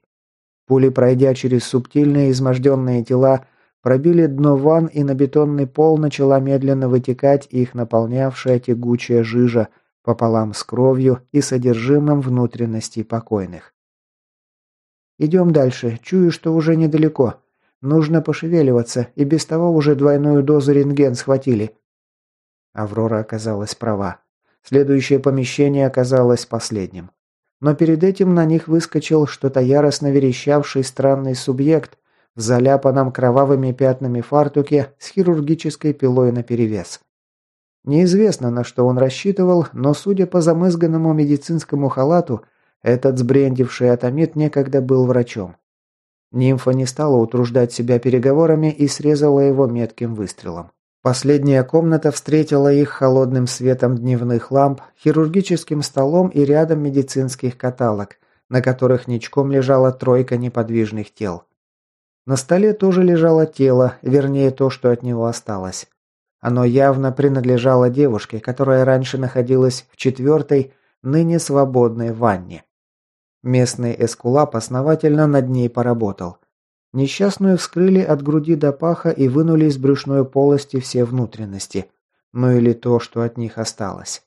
Пули, пройдя через субтильные изможденные тела, пробили дно ванн и на бетонный пол начала медленно вытекать их наполнявшая тягучая жижа пополам с кровью и содержимым внутренностей покойных. «Идем дальше. Чую, что уже недалеко. Нужно пошевеливаться, и без того уже двойную дозу рентген схватили». Аврора оказалась права. Следующее помещение оказалось последним. Но перед этим на них выскочил что-то яростно верещавший странный субъект в заляпанном кровавыми пятнами фартуке с хирургической пилой наперевес. Неизвестно, на что он рассчитывал, но, судя по замызганному медицинскому халату, этот сбрендивший атомит некогда был врачом. Нимфа не стала утруждать себя переговорами и срезала его метким выстрелом. Последняя комната встретила их холодным светом дневных ламп, хирургическим столом и рядом медицинских каталог, на которых ничком лежала тройка неподвижных тел. На столе тоже лежало тело, вернее то, что от него осталось. Оно явно принадлежало девушке, которая раньше находилась в четвертой, ныне свободной ванне. Местный эскулап основательно над ней поработал. Несчастную вскрыли от груди до паха и вынули из брюшной полости все внутренности. Ну или то, что от них осталось.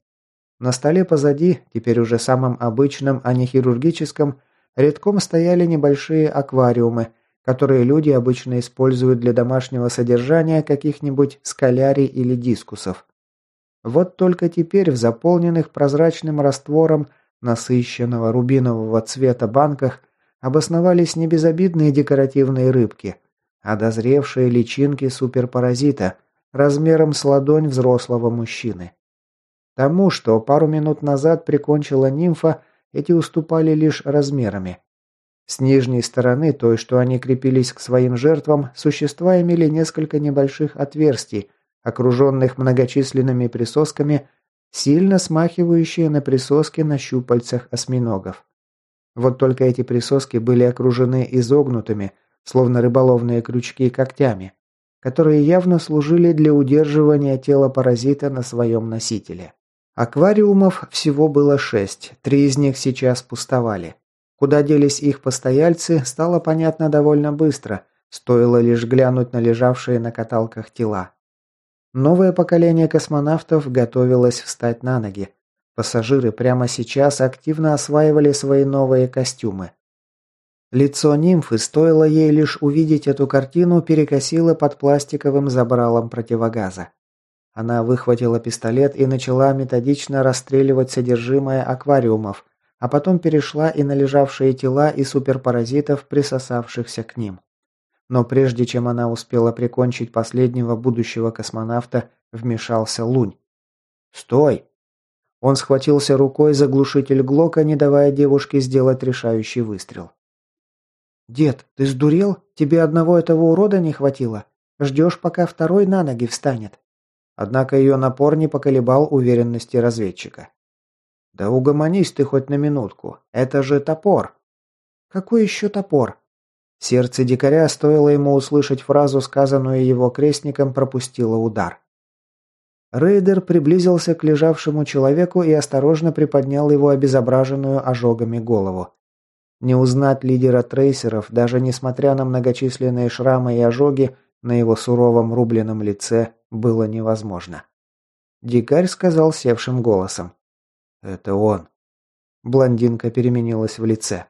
На столе позади, теперь уже самым обычным, а не хирургическом, редком стояли небольшие аквариумы, которые люди обычно используют для домашнего содержания каких-нибудь скалярий или дискусов. Вот только теперь в заполненных прозрачным раствором насыщенного рубинового цвета банках обосновались не безобидные декоративные рыбки, а дозревшие личинки суперпаразита размером с ладонь взрослого мужчины. Тому, что пару минут назад прикончила нимфа, эти уступали лишь размерами. С нижней стороны, той, что они крепились к своим жертвам, существа имели несколько небольших отверстий, окруженных многочисленными присосками, сильно смахивающие на присоски на щупальцах осьминогов. Вот только эти присоски были окружены изогнутыми, словно рыболовные крючки, когтями, которые явно служили для удерживания тела паразита на своем носителе. Аквариумов всего было шесть, три из них сейчас пустовали. Куда делись их постояльцы, стало понятно довольно быстро, стоило лишь глянуть на лежавшие на каталках тела. Новое поколение космонавтов готовилось встать на ноги, Пассажиры прямо сейчас активно осваивали свои новые костюмы. Лицо нимфы, стоило ей лишь увидеть эту картину, перекосило под пластиковым забралом противогаза. Она выхватила пистолет и начала методично расстреливать содержимое аквариумов, а потом перешла и на лежавшие тела и суперпаразитов, присосавшихся к ним. Но прежде чем она успела прикончить последнего будущего космонавта, вмешался Лунь. «Стой!» Он схватился рукой за глушитель Глока, не давая девушке сделать решающий выстрел. «Дед, ты сдурел? Тебе одного этого урода не хватило? Ждешь, пока второй на ноги встанет?» Однако ее напор не поколебал уверенности разведчика. «Да угомонись ты хоть на минутку. Это же топор!» «Какой еще топор?» Сердце дикаря, стоило ему услышать фразу, сказанную его крестником, пропустило удар. Рейдер приблизился к лежавшему человеку и осторожно приподнял его обезображенную ожогами голову. Не узнать лидера трейсеров, даже несмотря на многочисленные шрамы и ожоги на его суровом рубленном лице, было невозможно. Дикарь сказал севшим голосом. «Это он». Блондинка переменилась в лице.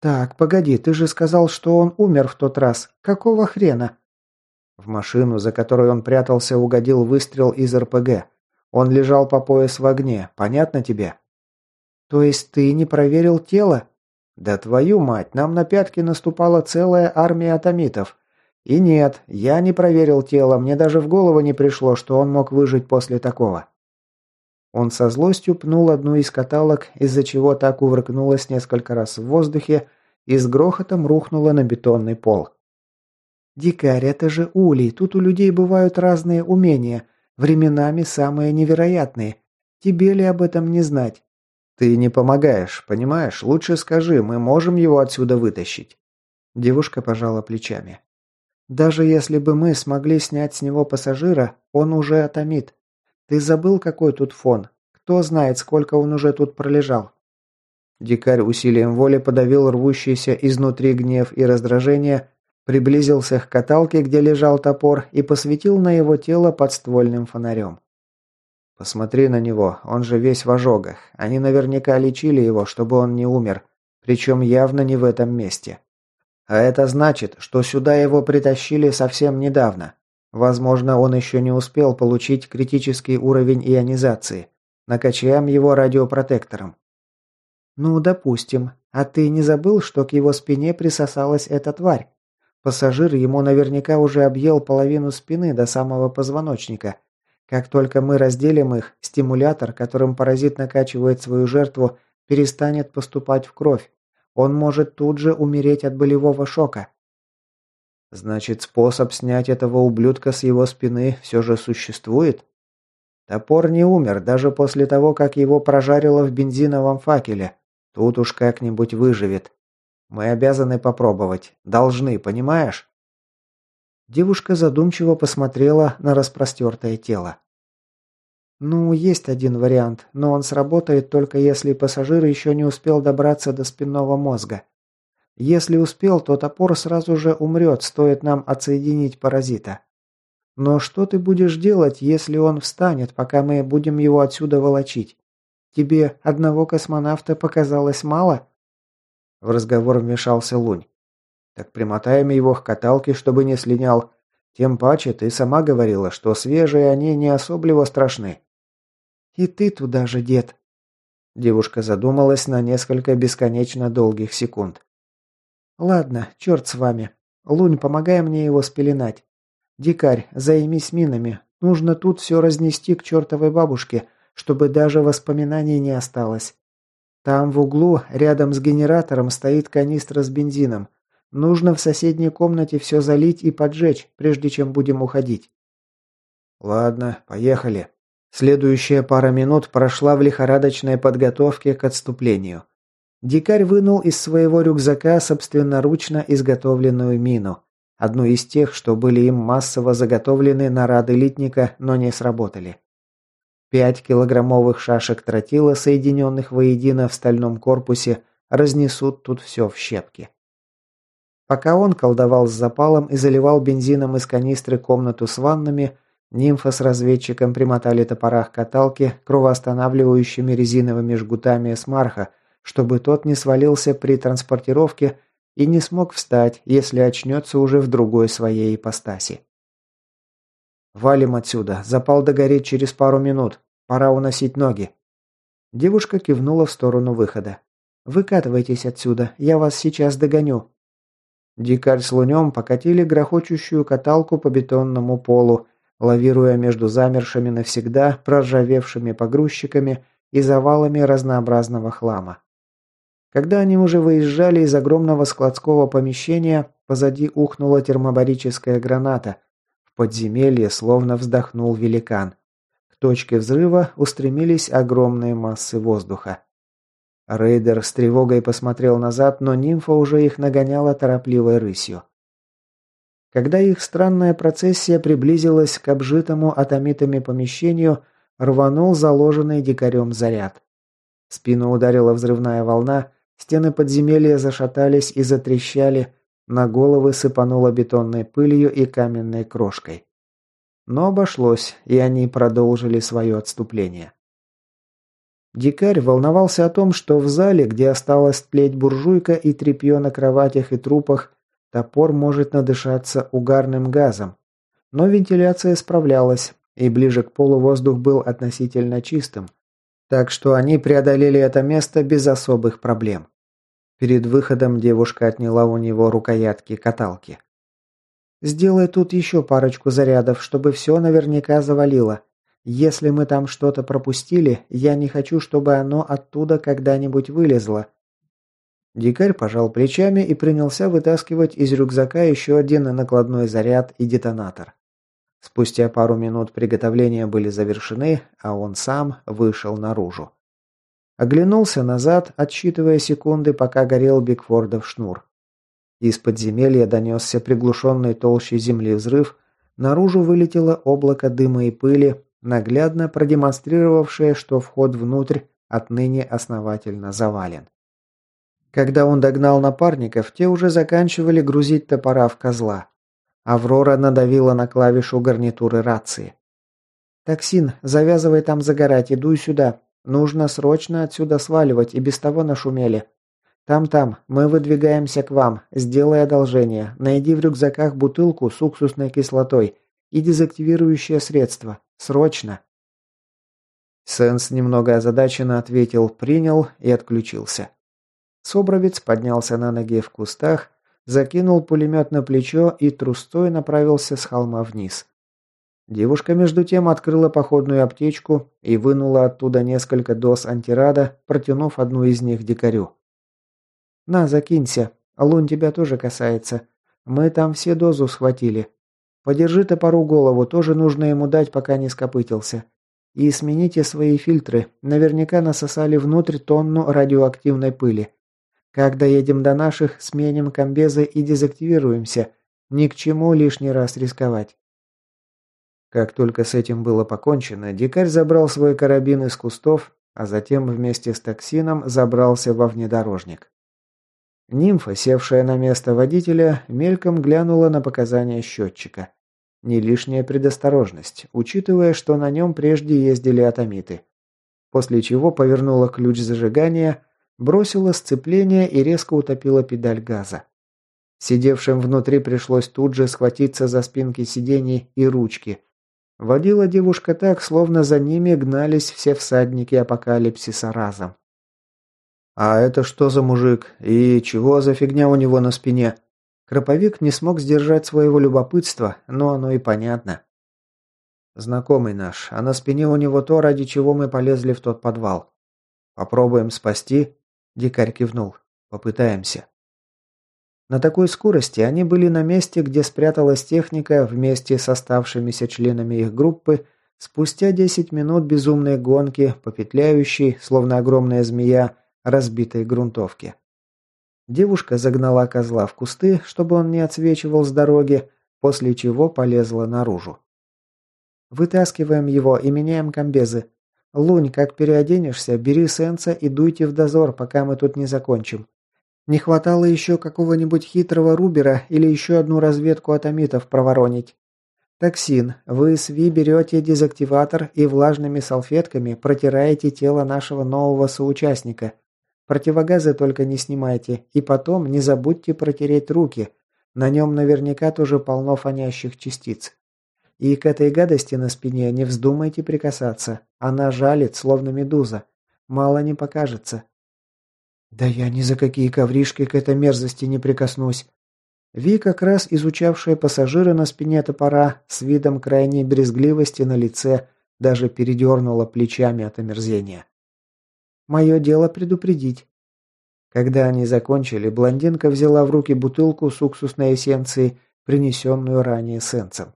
«Так, погоди, ты же сказал, что он умер в тот раз. Какого хрена?» В машину, за которой он прятался, угодил выстрел из РПГ. Он лежал по пояс в огне. Понятно тебе? То есть ты не проверил тело? Да твою мать, нам на пятки наступала целая армия атомитов. И нет, я не проверил тело, мне даже в голову не пришло, что он мог выжить после такого. Он со злостью пнул одну из каталог, из-за чего так уврыкнулась несколько раз в воздухе и с грохотом рухнула на бетонный пол. «Дикарь, это же улей, тут у людей бывают разные умения, временами самые невероятные. Тебе ли об этом не знать?» «Ты не помогаешь, понимаешь? Лучше скажи, мы можем его отсюда вытащить?» Девушка пожала плечами. «Даже если бы мы смогли снять с него пассажира, он уже отомит. Ты забыл, какой тут фон? Кто знает, сколько он уже тут пролежал?» Дикарь усилием воли подавил рвущийся изнутри гнев и раздражение, приблизился к каталке, где лежал топор, и посветил на его тело подствольным фонарем. «Посмотри на него, он же весь в ожогах. Они наверняка лечили его, чтобы он не умер, причем явно не в этом месте. А это значит, что сюда его притащили совсем недавно. Возможно, он еще не успел получить критический уровень ионизации. Накачаем его радиопротектором». «Ну, допустим. А ты не забыл, что к его спине присосалась эта тварь? Пассажир ему наверняка уже объел половину спины до самого позвоночника. Как только мы разделим их, стимулятор, которым паразит накачивает свою жертву, перестанет поступать в кровь. Он может тут же умереть от болевого шока. Значит, способ снять этого ублюдка с его спины все же существует? Топор не умер даже после того, как его прожарило в бензиновом факеле. Тут уж как-нибудь выживет. Мы обязаны попробовать. Должны, понимаешь?» Девушка задумчиво посмотрела на распростертое тело. «Ну, есть один вариант, но он сработает только если пассажир еще не успел добраться до спинного мозга. Если успел, то топор сразу же умрет, стоит нам отсоединить паразита. Но что ты будешь делать, если он встанет, пока мы будем его отсюда волочить? Тебе одного космонавта показалось мало?» В разговор вмешался Лунь. «Так примотаем его к каталке, чтобы не слинял. Тем паче ты сама говорила, что свежие они не особливо страшны». «И ты туда же, дед». Девушка задумалась на несколько бесконечно долгих секунд. «Ладно, черт с вами. Лунь, помогай мне его спеленать. Дикарь, займись минами. Нужно тут все разнести к чертовой бабушке, чтобы даже воспоминаний не осталось. Там в углу, рядом с генератором, стоит канистра с бензином. Нужно в соседней комнате все залить и поджечь, прежде чем будем уходить. Ладно, поехали. Следующая пара минут прошла в лихорадочной подготовке к отступлению. Дикарь вынул из своего рюкзака собственноручно изготовленную мину. Одну из тех, что были им массово заготовлены на рады литника, но не сработали. Пять килограммовых шашек тротила, соединенных воедино в стальном корпусе, разнесут тут все в щепки. Пока он колдовал с запалом и заливал бензином из канистры комнату с ваннами, нимфа с разведчиком примотали топорах каталки кровоостанавливающими резиновыми жгутами смарха, чтобы тот не свалился при транспортировке и не смог встать, если очнется уже в другой своей ипостаси. «Валим отсюда. Запал догорит через пару минут. Пора уносить ноги». Девушка кивнула в сторону выхода. «Выкатывайтесь отсюда. Я вас сейчас догоню». Дикарь с лунем покатили грохочущую каталку по бетонному полу, лавируя между замершими навсегда проржавевшими погрузчиками и завалами разнообразного хлама. Когда они уже выезжали из огромного складского помещения, позади ухнула термобарическая граната, подземелье словно вздохнул великан. К точке взрыва устремились огромные массы воздуха. Рейдер с тревогой посмотрел назад, но нимфа уже их нагоняла торопливой рысью. Когда их странная процессия приблизилась к обжитому атомитами помещению, рванул заложенный дикарем заряд. В спину ударила взрывная волна, стены подземелья зашатались и затрещали, на головы сыпануло бетонной пылью и каменной крошкой. Но обошлось, и они продолжили свое отступление. Дикарь волновался о том, что в зале, где осталась тлеть буржуйка и тряпье на кроватях и трупах, топор может надышаться угарным газом. Но вентиляция справлялась, и ближе к полу воздух был относительно чистым. Так что они преодолели это место без особых проблем. Перед выходом девушка отняла у него рукоятки каталки. «Сделай тут еще парочку зарядов, чтобы все наверняка завалило. Если мы там что-то пропустили, я не хочу, чтобы оно оттуда когда-нибудь вылезло». Дикарь пожал плечами и принялся вытаскивать из рюкзака еще один накладной заряд и детонатор. Спустя пару минут приготовления были завершены, а он сам вышел наружу. Оглянулся назад, отсчитывая секунды, пока горел Бигфордов шнур. Из подземелья донесся приглушенный толщей земли взрыв, наружу вылетело облако дыма и пыли, наглядно продемонстрировавшее, что вход внутрь отныне основательно завален. Когда он догнал напарников, те уже заканчивали грузить топора в козла. Аврора надавила на клавишу гарнитуры рации. «Токсин, завязывай там загорать, иду сюда. Нужно срочно отсюда сваливать, и без того нашумели. Там-там, мы выдвигаемся к вам. Сделай одолжение. Найди в рюкзаках бутылку с уксусной кислотой и дезактивирующее средство. Срочно!» Сенс немного озадаченно ответил «принял» и отключился. Собровец поднялся на ноги в кустах, закинул пулемет на плечо и трустой направился с холма вниз. Девушка между тем открыла походную аптечку и вынула оттуда несколько доз антирада, протянув одну из них дикарю. «На, закинься. Лун тебя тоже касается. Мы там все дозу схватили. Подержи топору голову, тоже нужно ему дать, пока не скопытился. И смените свои фильтры. Наверняка насосали внутрь тонну радиоактивной пыли. Как доедем до наших, сменим комбезы и дезактивируемся. Ни к чему лишний раз рисковать. Как только с этим было покончено, дикарь забрал свой карабин из кустов, а затем вместе с токсином забрался во внедорожник. Нимфа, севшая на место водителя, мельком глянула на показания счетчика. Не лишняя предосторожность, учитывая, что на нем прежде ездили атомиты. После чего повернула ключ зажигания, бросила сцепление и резко утопила педаль газа. Сидевшим внутри пришлось тут же схватиться за спинки сидений и ручки. Водила девушка так, словно за ними гнались все всадники апокалипсиса разом. «А это что за мужик? И чего за фигня у него на спине?» Кроповик не смог сдержать своего любопытства, но оно и понятно. «Знакомый наш, а на спине у него то, ради чего мы полезли в тот подвал. Попробуем спасти?» Дикарь кивнул. «Попытаемся». На такой скорости они были на месте, где спряталась техника вместе с оставшимися членами их группы, спустя 10 минут безумной гонки, попетляющей, словно огромная змея, разбитой грунтовки. Девушка загнала козла в кусты, чтобы он не отсвечивал с дороги, после чего полезла наружу. «Вытаскиваем его и меняем комбезы. «Лунь, как переоденешься, бери сенса и дуйте в дозор, пока мы тут не закончим. Не хватало еще какого-нибудь хитрого рубера или еще одну разведку атомитов проворонить. Токсин, вы с Ви берете дезактиватор и влажными салфетками протираете тело нашего нового соучастника. Противогазы только не снимайте, и потом не забудьте протереть руки. На нем наверняка тоже полно фонящих частиц. И к этой гадости на спине не вздумайте прикасаться. Она жалит, словно медуза. Мало не покажется. Да я ни за какие ковришки к этой мерзости не прикоснусь. Ви, как раз изучавшая пассажира на спине топора, с видом крайней брезгливости на лице, даже передернула плечами от омерзения. «Мое дело предупредить». Когда они закончили, блондинка взяла в руки бутылку с уксусной эссенцией, принесенную ранее сенсом.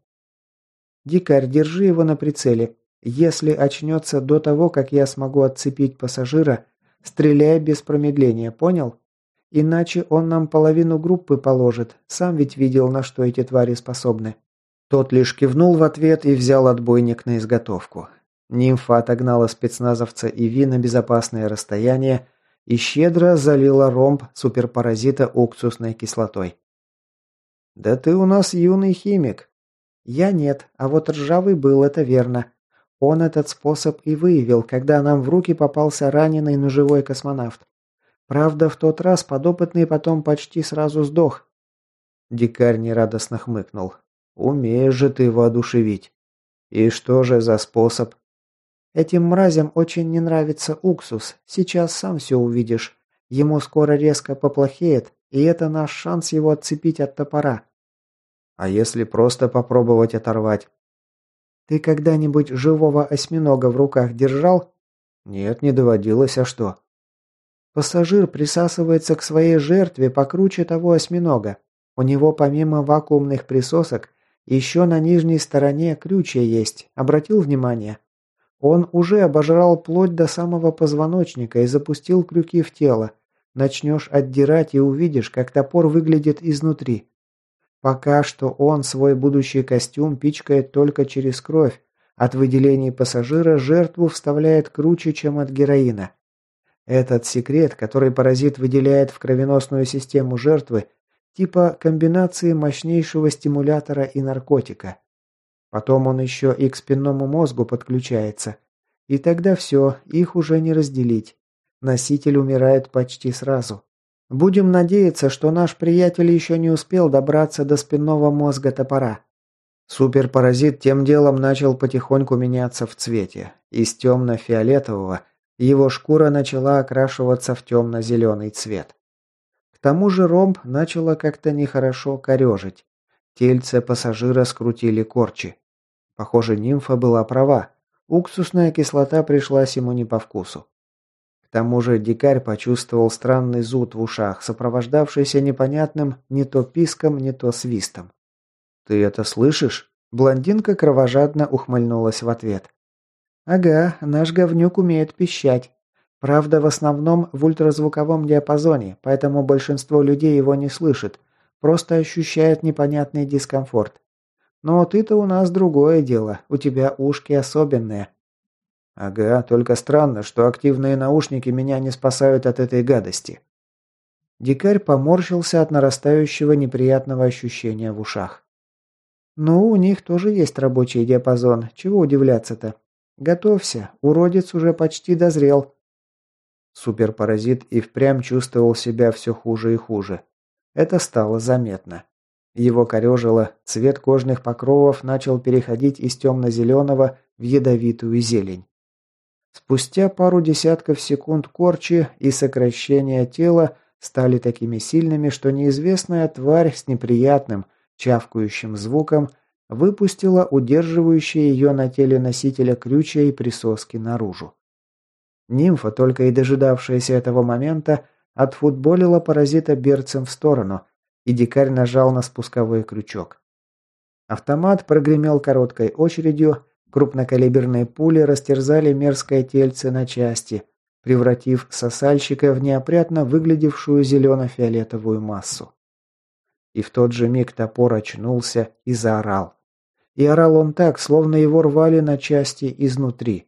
«Дикарь, держи его на прицеле. Если очнется до того, как я смогу отцепить пассажира, стреляй без промедления, понял? Иначе он нам половину группы положит. Сам ведь видел, на что эти твари способны». Тот лишь кивнул в ответ и взял отбойник на изготовку. Нимфа отогнала спецназовца и Ви на безопасное расстояние и щедро залила ромб суперпаразита уксусной кислотой. «Да ты у нас юный химик». «Я нет, а вот ржавый был, это верно. Он этот способ и выявил, когда нам в руки попался раненый, но живой космонавт. Правда, в тот раз подопытный потом почти сразу сдох». Дикарь нерадостно хмыкнул. «Умеешь же ты воодушевить. И что же за способ?» Этим мразям очень не нравится уксус. Сейчас сам все увидишь. Ему скоро резко поплохеет, и это наш шанс его отцепить от топора. А если просто попробовать оторвать? Ты когда-нибудь живого осьминога в руках держал? Нет, не доводилось, а что? Пассажир присасывается к своей жертве покруче того осьминога. У него помимо вакуумных присосок еще на нижней стороне крючья есть. Обратил внимание? Он уже обожрал плоть до самого позвоночника и запустил крюки в тело. Начнешь отдирать и увидишь, как топор выглядит изнутри. Пока что он свой будущий костюм пичкает только через кровь. От выделений пассажира жертву вставляет круче, чем от героина. Этот секрет, который паразит выделяет в кровеносную систему жертвы, типа комбинации мощнейшего стимулятора и наркотика. Потом он еще и к спинному мозгу подключается. И тогда все, их уже не разделить. Носитель умирает почти сразу. Будем надеяться, что наш приятель еще не успел добраться до спинного мозга топора. Суперпаразит тем делом начал потихоньку меняться в цвете. Из темно-фиолетового его шкура начала окрашиваться в темно-зеленый цвет. К тому же ромб начало как-то нехорошо корежить. Тельце пассажира скрутили корчи. Похоже, нимфа была права. Уксусная кислота пришлась ему не по вкусу. К тому же дикарь почувствовал странный зуд в ушах, сопровождавшийся непонятным не то писком, не то свистом. «Ты это слышишь?» Блондинка кровожадно ухмыльнулась в ответ. «Ага, наш говнюк умеет пищать. Правда, в основном в ультразвуковом диапазоне, поэтому большинство людей его не слышит, просто ощущает непонятный дискомфорт. Но ты-то у нас другое дело, у тебя ушки особенные. Ага, только странно, что активные наушники меня не спасают от этой гадости. Дикарь поморщился от нарастающего неприятного ощущения в ушах. Ну, у них тоже есть рабочий диапазон, чего удивляться-то? Готовься, уродец уже почти дозрел. Суперпаразит и впрямь чувствовал себя все хуже и хуже. Это стало заметно. Его корежило, цвет кожных покровов начал переходить из темно-зеленого в ядовитую зелень. Спустя пару десятков секунд корчи и сокращения тела стали такими сильными, что неизвестная тварь с неприятным, чавкающим звуком выпустила удерживающие ее на теле носителя крючья и присоски наружу. Нимфа, только и дожидавшаяся этого момента, отфутболила паразита берцем в сторону, и дикарь нажал на спусковой крючок. Автомат прогремел короткой очередью, крупнокалиберные пули растерзали мерзкое тельце на части, превратив сосальщика в неопрятно выглядевшую зелено-фиолетовую массу. И в тот же миг топор очнулся и заорал. И орал он так, словно его рвали на части изнутри.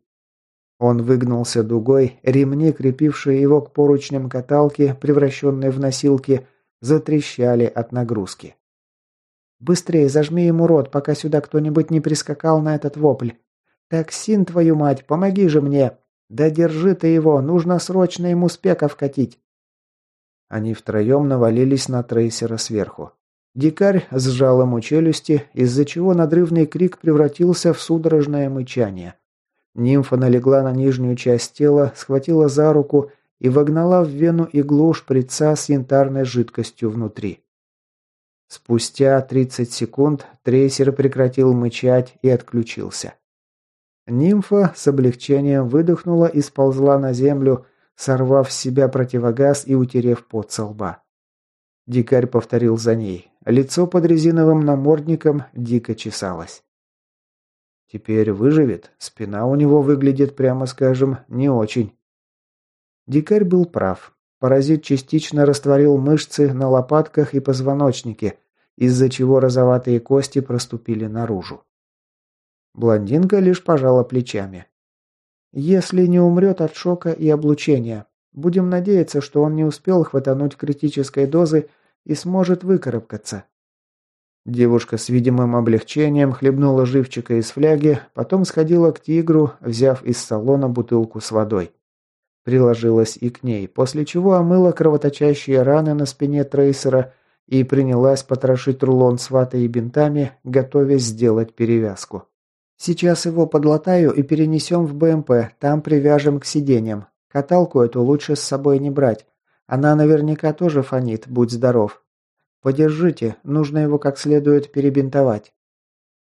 Он выгнулся дугой, ремни, крепившие его к поручням каталки, превращенные в носилки, затрещали от нагрузки. «Быстрее зажми ему рот, пока сюда кто-нибудь не прискакал на этот вопль. Токсин, твою мать, помоги же мне! Да держи ты его, нужно срочно ему спека вкатить!» Они втроем навалились на трейсера сверху. Дикарь сжал ему челюсти, из-за чего надрывный крик превратился в судорожное мычание. Нимфа налегла на нижнюю часть тела, схватила за руку и вогнала в вену иглу шприца с янтарной жидкостью внутри. Спустя 30 секунд трейсер прекратил мычать и отключился. Нимфа с облегчением выдохнула и сползла на землю, сорвав с себя противогаз и утерев пот со лба. Дикарь повторил за ней. Лицо под резиновым намордником дико чесалось. Теперь выживет, спина у него выглядит, прямо скажем, не очень. Дикарь был прав. Паразит частично растворил мышцы на лопатках и позвоночнике, из-за чего розоватые кости проступили наружу. Блондинка лишь пожала плечами. «Если не умрет от шока и облучения, будем надеяться, что он не успел хватануть критической дозы и сможет выкарабкаться». Девушка с видимым облегчением хлебнула живчика из фляги, потом сходила к тигру, взяв из салона бутылку с водой. Приложилась и к ней, после чего омыла кровоточащие раны на спине трейсера и принялась потрошить рулон с ватой и бинтами, готовясь сделать перевязку. «Сейчас его подлатаю и перенесем в БМП, там привяжем к сиденьям. Каталку эту лучше с собой не брать. Она наверняка тоже фонит, будь здоров. Подержите, нужно его как следует перебинтовать».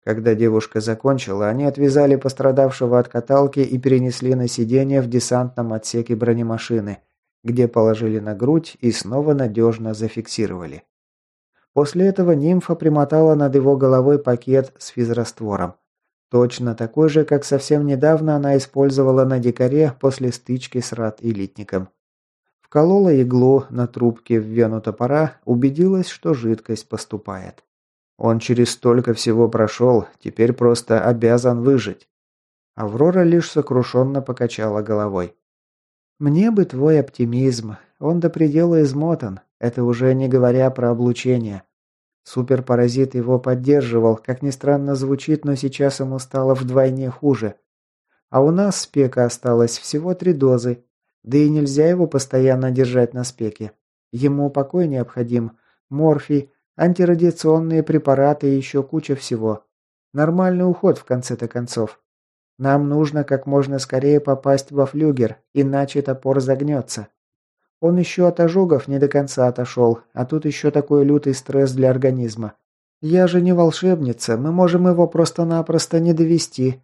Когда девушка закончила, они отвязали пострадавшего от каталки и перенесли на сиденье в десантном отсеке бронемашины, где положили на грудь и снова надежно зафиксировали. После этого нимфа примотала над его головой пакет с физраствором. Точно такой же, как совсем недавно она использовала на дикаре после стычки с рад-элитником. Вколола иглу на трубке в вену топора, убедилась, что жидкость поступает. Он через столько всего прошел, теперь просто обязан выжить. Аврора лишь сокрушенно покачала головой. «Мне бы твой оптимизм. Он до предела измотан. Это уже не говоря про облучение. Суперпаразит его поддерживал, как ни странно звучит, но сейчас ему стало вдвойне хуже. А у нас спека осталось всего три дозы, да и нельзя его постоянно держать на спеке. Ему покой необходим, морфий, антирадиационные препараты и еще куча всего. Нормальный уход в конце-то концов. Нам нужно как можно скорее попасть во флюгер, иначе топор загнется. Он еще от ожогов не до конца отошел, а тут еще такой лютый стресс для организма. Я же не волшебница, мы можем его просто-напросто не довести.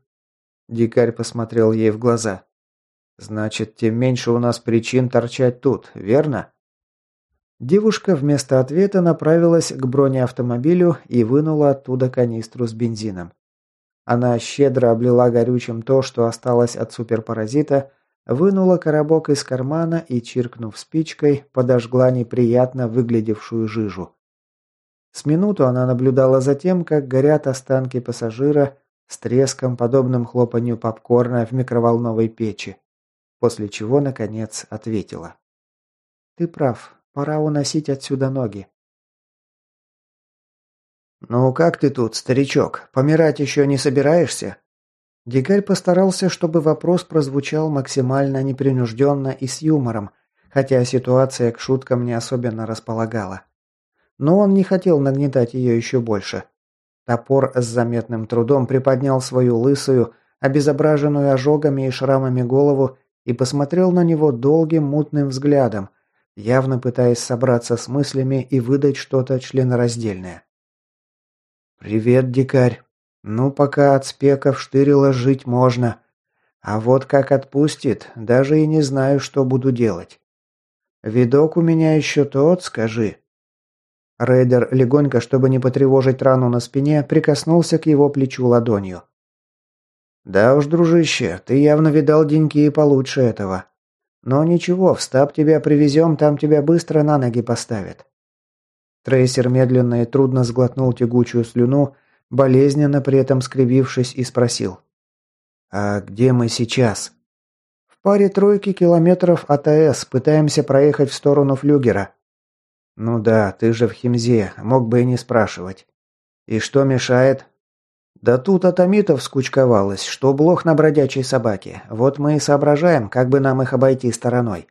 Дикарь посмотрел ей в глаза. Значит, тем меньше у нас причин торчать тут, верно? Девушка вместо ответа направилась к бронеавтомобилю и вынула оттуда канистру с бензином. Она щедро облила горючим то, что осталось от суперпаразита, вынула коробок из кармана и, чиркнув спичкой, подожгла неприятно выглядевшую жижу. С минуту она наблюдала за тем, как горят останки пассажира с треском, подобным хлопанью попкорна в микроволновой печи. После чего, наконец, ответила. «Ты прав. Пора уносить отсюда ноги». «Ну как ты тут, старичок? Помирать еще не собираешься?» Дикарь постарался, чтобы вопрос прозвучал максимально непринужденно и с юмором, хотя ситуация к шуткам не особенно располагала. Но он не хотел нагнетать ее еще больше. Топор с заметным трудом приподнял свою лысую, обезображенную ожогами и шрамами голову и посмотрел на него долгим мутным взглядом, явно пытаясь собраться с мыслями и выдать что-то членораздельное. «Привет, дикарь. Ну, пока от спеков штырила жить можно. А вот как отпустит, даже и не знаю, что буду делать. Видок у меня еще тот, скажи». Рейдер легонько, чтобы не потревожить рану на спине, прикоснулся к его плечу ладонью. «Да уж, дружище, ты явно видал деньки и получше этого. Но ничего, в стаб тебя привезем, там тебя быстро на ноги поставят». Трейсер медленно и трудно сглотнул тягучую слюну, болезненно при этом скривившись и спросил. «А где мы сейчас?» «В паре тройки километров от АЭС, пытаемся проехать в сторону флюгера». «Ну да, ты же в Химзе, мог бы и не спрашивать». «И что мешает?» Да тут атомитов скучковалось, что блох на бродячей собаке. Вот мы и соображаем, как бы нам их обойти стороной.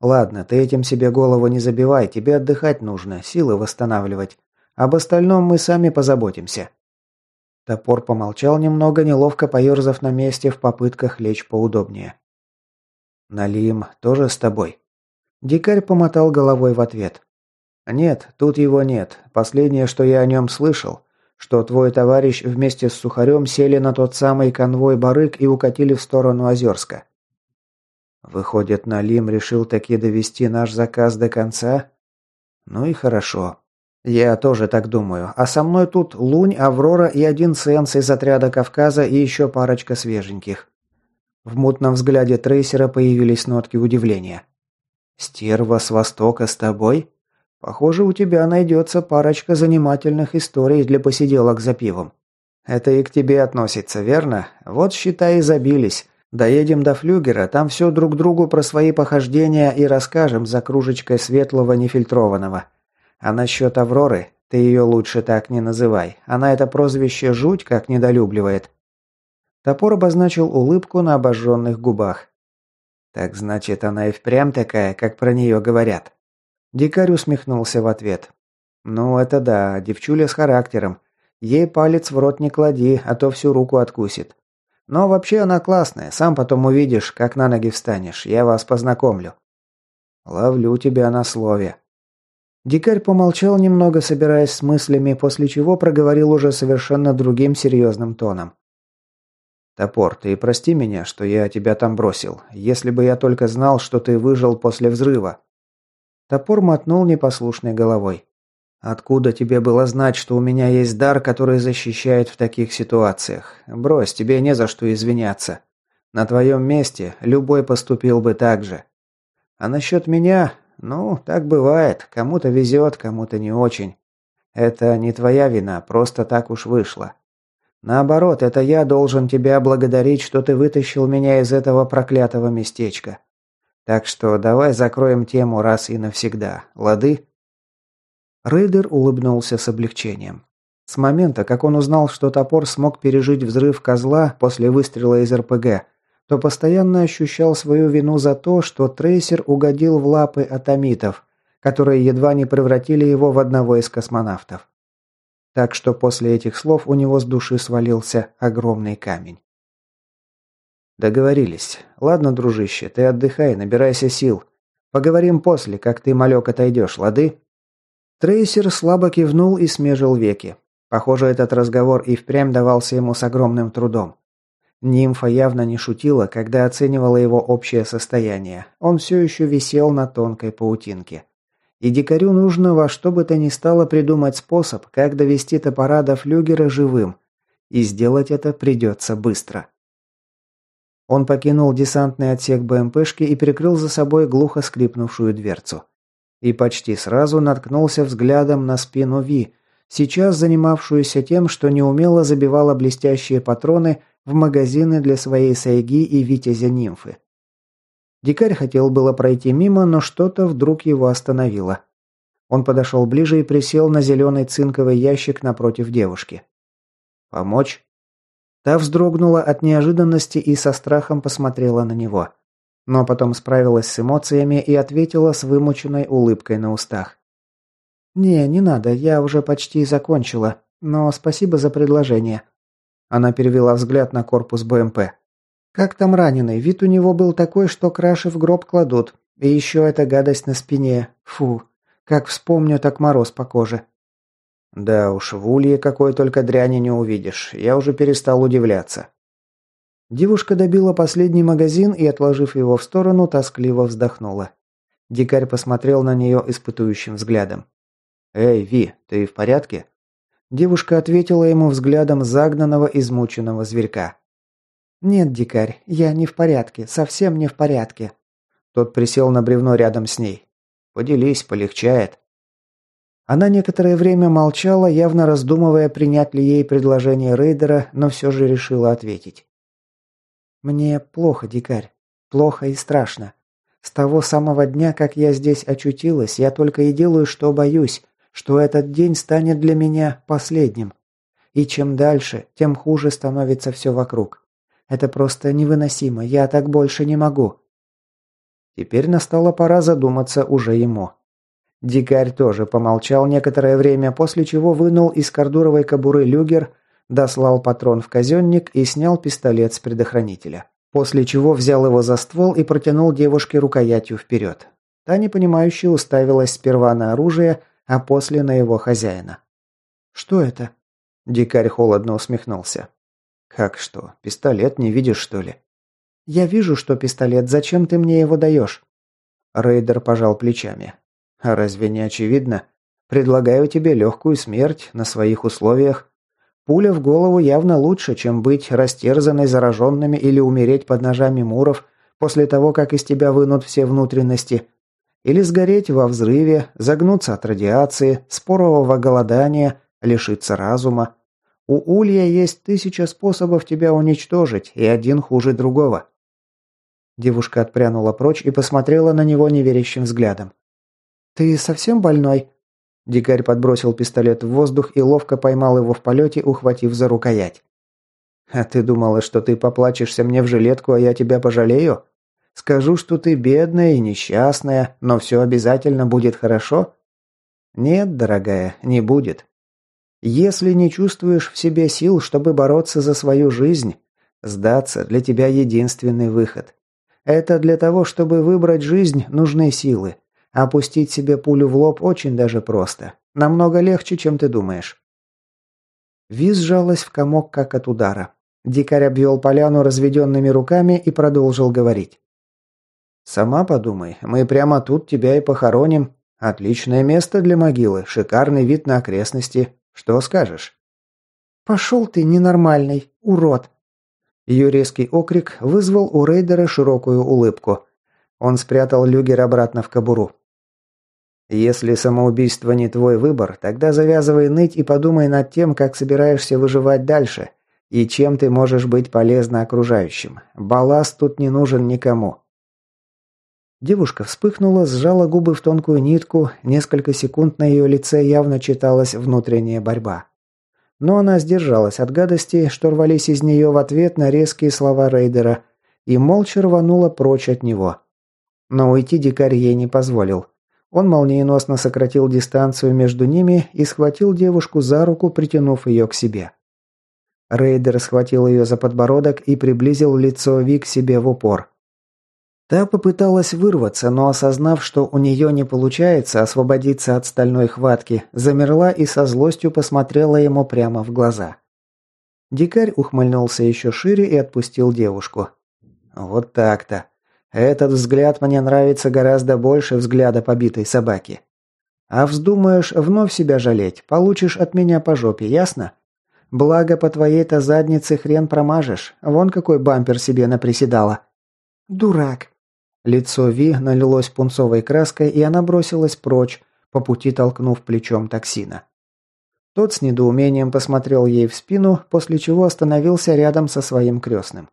Ладно, ты этим себе голову не забивай, тебе отдыхать нужно, силы восстанавливать. Об остальном мы сами позаботимся. Топор помолчал немного, неловко поерзав на месте в попытках лечь поудобнее. «Налим тоже с тобой?» Дикарь помотал головой в ответ. «Нет, тут его нет. Последнее, что я о нем слышал, что твой товарищ вместе с Сухарем сели на тот самый конвой барык и укатили в сторону Озерска. Выходит, Налим решил таки довести наш заказ до конца? Ну и хорошо. Я тоже так думаю. А со мной тут Лунь, Аврора и один Сенс из отряда Кавказа и еще парочка свеженьких. В мутном взгляде трейсера появились нотки удивления. «Стерва с востока с тобой? Похоже, у тебя найдется парочка занимательных историй для посиделок за пивом. Это и к тебе относится, верно? Вот, считай, и забились. Доедем до флюгера, там все друг другу про свои похождения и расскажем за кружечкой светлого нефильтрованного. А насчет Авроры, ты ее лучше так не называй. Она это прозвище жуть как недолюбливает. Топор обозначил улыбку на обожженных губах. Так значит, она и впрямь такая, как про нее говорят. Дикарь усмехнулся в ответ. Ну, это да, девчуля с характером. Ей палец в рот не клади, а то всю руку откусит. Но вообще она классная, сам потом увидишь, как на ноги встанешь. Я вас познакомлю. Ловлю тебя на слове. Дикарь помолчал немного, собираясь с мыслями, после чего проговорил уже совершенно другим серьезным тоном. «Топор, ты прости меня, что я тебя там бросил. Если бы я только знал, что ты выжил после взрыва». Топор мотнул непослушной головой. «Откуда тебе было знать, что у меня есть дар, который защищает в таких ситуациях? Брось, тебе не за что извиняться. На твоем месте любой поступил бы так же. А насчет меня, ну, так бывает. Кому-то везет, кому-то не очень. Это не твоя вина, просто так уж вышло. Наоборот, это я должен тебя благодарить, что ты вытащил меня из этого проклятого местечка. Так что давай закроем тему раз и навсегда. Лады?» Рейдер улыбнулся с облегчением. С момента, как он узнал, что топор смог пережить взрыв козла после выстрела из РПГ, то постоянно ощущал свою вину за то, что трейсер угодил в лапы атомитов, которые едва не превратили его в одного из космонавтов. Так что после этих слов у него с души свалился огромный камень. Договорились. Ладно, дружище, ты отдыхай, набирайся сил. Поговорим после, как ты, малек, отойдешь, лады? Трейсер слабо кивнул и смежил веки. Похоже, этот разговор и впрямь давался ему с огромным трудом. Нимфа явно не шутила, когда оценивала его общее состояние. Он все еще висел на тонкой паутинке. И дикарю нужно во что бы то ни стало придумать способ, как довести топора до флюгера живым. И сделать это придется быстро. Он покинул десантный отсек БМПшки и прикрыл за собой глухо скрипнувшую дверцу. И почти сразу наткнулся взглядом на спину Ви, сейчас занимавшуюся тем, что неумело забивала блестящие патроны в магазины для своей сайги и витязя нимфы. Дикарь хотел было пройти мимо, но что-то вдруг его остановило. Он подошел ближе и присел на зеленый цинковый ящик напротив девушки. «Помочь?» Та вздрогнула от неожиданности и со страхом посмотрела на него. Но потом справилась с эмоциями и ответила с вымученной улыбкой на устах. «Не, не надо, я уже почти закончила, но спасибо за предложение». Она перевела взгляд на корпус БМП. Как там раненый? Вид у него был такой, что краши в гроб кладут. И еще эта гадость на спине. Фу. Как вспомню, так мороз по коже. Да уж, в улье какой только дряни не увидишь. Я уже перестал удивляться. Девушка добила последний магазин и, отложив его в сторону, тоскливо вздохнула. Дикарь посмотрел на нее испытующим взглядом. «Эй, Ви, ты в порядке?» Девушка ответила ему взглядом загнанного, измученного зверька. «Нет, дикарь, я не в порядке, совсем не в порядке». Тот присел на бревно рядом с ней. «Поделись, полегчает». Она некоторое время молчала, явно раздумывая, принять ли ей предложение рейдера, но все же решила ответить. «Мне плохо, дикарь. Плохо и страшно. С того самого дня, как я здесь очутилась, я только и делаю, что боюсь, что этот день станет для меня последним. И чем дальше, тем хуже становится все вокруг. Это просто невыносимо. Я так больше не могу». Теперь настала пора задуматься уже ему. Дикарь тоже помолчал некоторое время, после чего вынул из кордуровой кобуры люгер, дослал патрон в казенник и снял пистолет с предохранителя. После чего взял его за ствол и протянул девушке рукоятью вперед. Та непонимающе уставилась сперва на оружие, а после на его хозяина. «Что это?» Дикарь холодно усмехнулся. «Как что? Пистолет не видишь, что ли?» «Я вижу, что пистолет. Зачем ты мне его даешь?» Рейдер пожал плечами. «А разве не очевидно? Предлагаю тебе легкую смерть на своих условиях. Пуля в голову явно лучше, чем быть растерзанной зараженными или умереть под ножами муров после того, как из тебя вынут все внутренности. Или сгореть во взрыве, загнуться от радиации, спорового голодания, лишиться разума. У Улья есть тысяча способов тебя уничтожить, и один хуже другого. Девушка отпрянула прочь и посмотрела на него неверящим взглядом. «Ты совсем больной?» Дикарь подбросил пистолет в воздух и ловко поймал его в полете, ухватив за рукоять. «А ты думала, что ты поплачешься мне в жилетку, а я тебя пожалею? Скажу, что ты бедная и несчастная, но все обязательно будет хорошо?» «Нет, дорогая, не будет. Если не чувствуешь в себе сил, чтобы бороться за свою жизнь, сдаться для тебя единственный выход. Это для того, чтобы выбрать жизнь, нужны силы. Опустить себе пулю в лоб очень даже просто. Намного легче, чем ты думаешь. Виз сжалась в комок, как от удара. Дикарь обвел поляну разведенными руками и продолжил говорить. «Сама подумай, мы прямо тут тебя и похороним. Отличное место для могилы, шикарный вид на окрестности. Что скажешь?» «Пошел ты, ненормальный, урод!» Ее резкий окрик вызвал у рейдера широкую улыбку. Он спрятал люгер обратно в кобуру. «Если самоубийство не твой выбор, тогда завязывай ныть и подумай над тем, как собираешься выживать дальше, и чем ты можешь быть полезна окружающим. Балласт тут не нужен никому». Девушка вспыхнула, сжала губы в тонкую нитку, несколько секунд на ее лице явно читалась внутренняя борьба. Но она сдержалась от гадостей, что рвались из нее в ответ на резкие слова рейдера, и молча рванула прочь от него. Но уйти дикарь ей не позволил. Он молниеносно сократил дистанцию между ними и схватил девушку за руку, притянув ее к себе. Рейдер схватил ее за подбородок и приблизил лицо Ви к себе в упор. Та попыталась вырваться, но осознав, что у нее не получается освободиться от стальной хватки, замерла и со злостью посмотрела ему прямо в глаза. Дикарь ухмыльнулся еще шире и отпустил девушку. «Вот так-то. Этот взгляд мне нравится гораздо больше взгляда побитой собаки. А вздумаешь вновь себя жалеть, получишь от меня по жопе, ясно? Благо по твоей-то заднице хрен промажешь. Вон какой бампер себе наприседала». «Дурак», Лицо Ви налилось пунцовой краской, и она бросилась прочь, по пути толкнув плечом токсина. Тот с недоумением посмотрел ей в спину, после чего остановился рядом со своим крестным.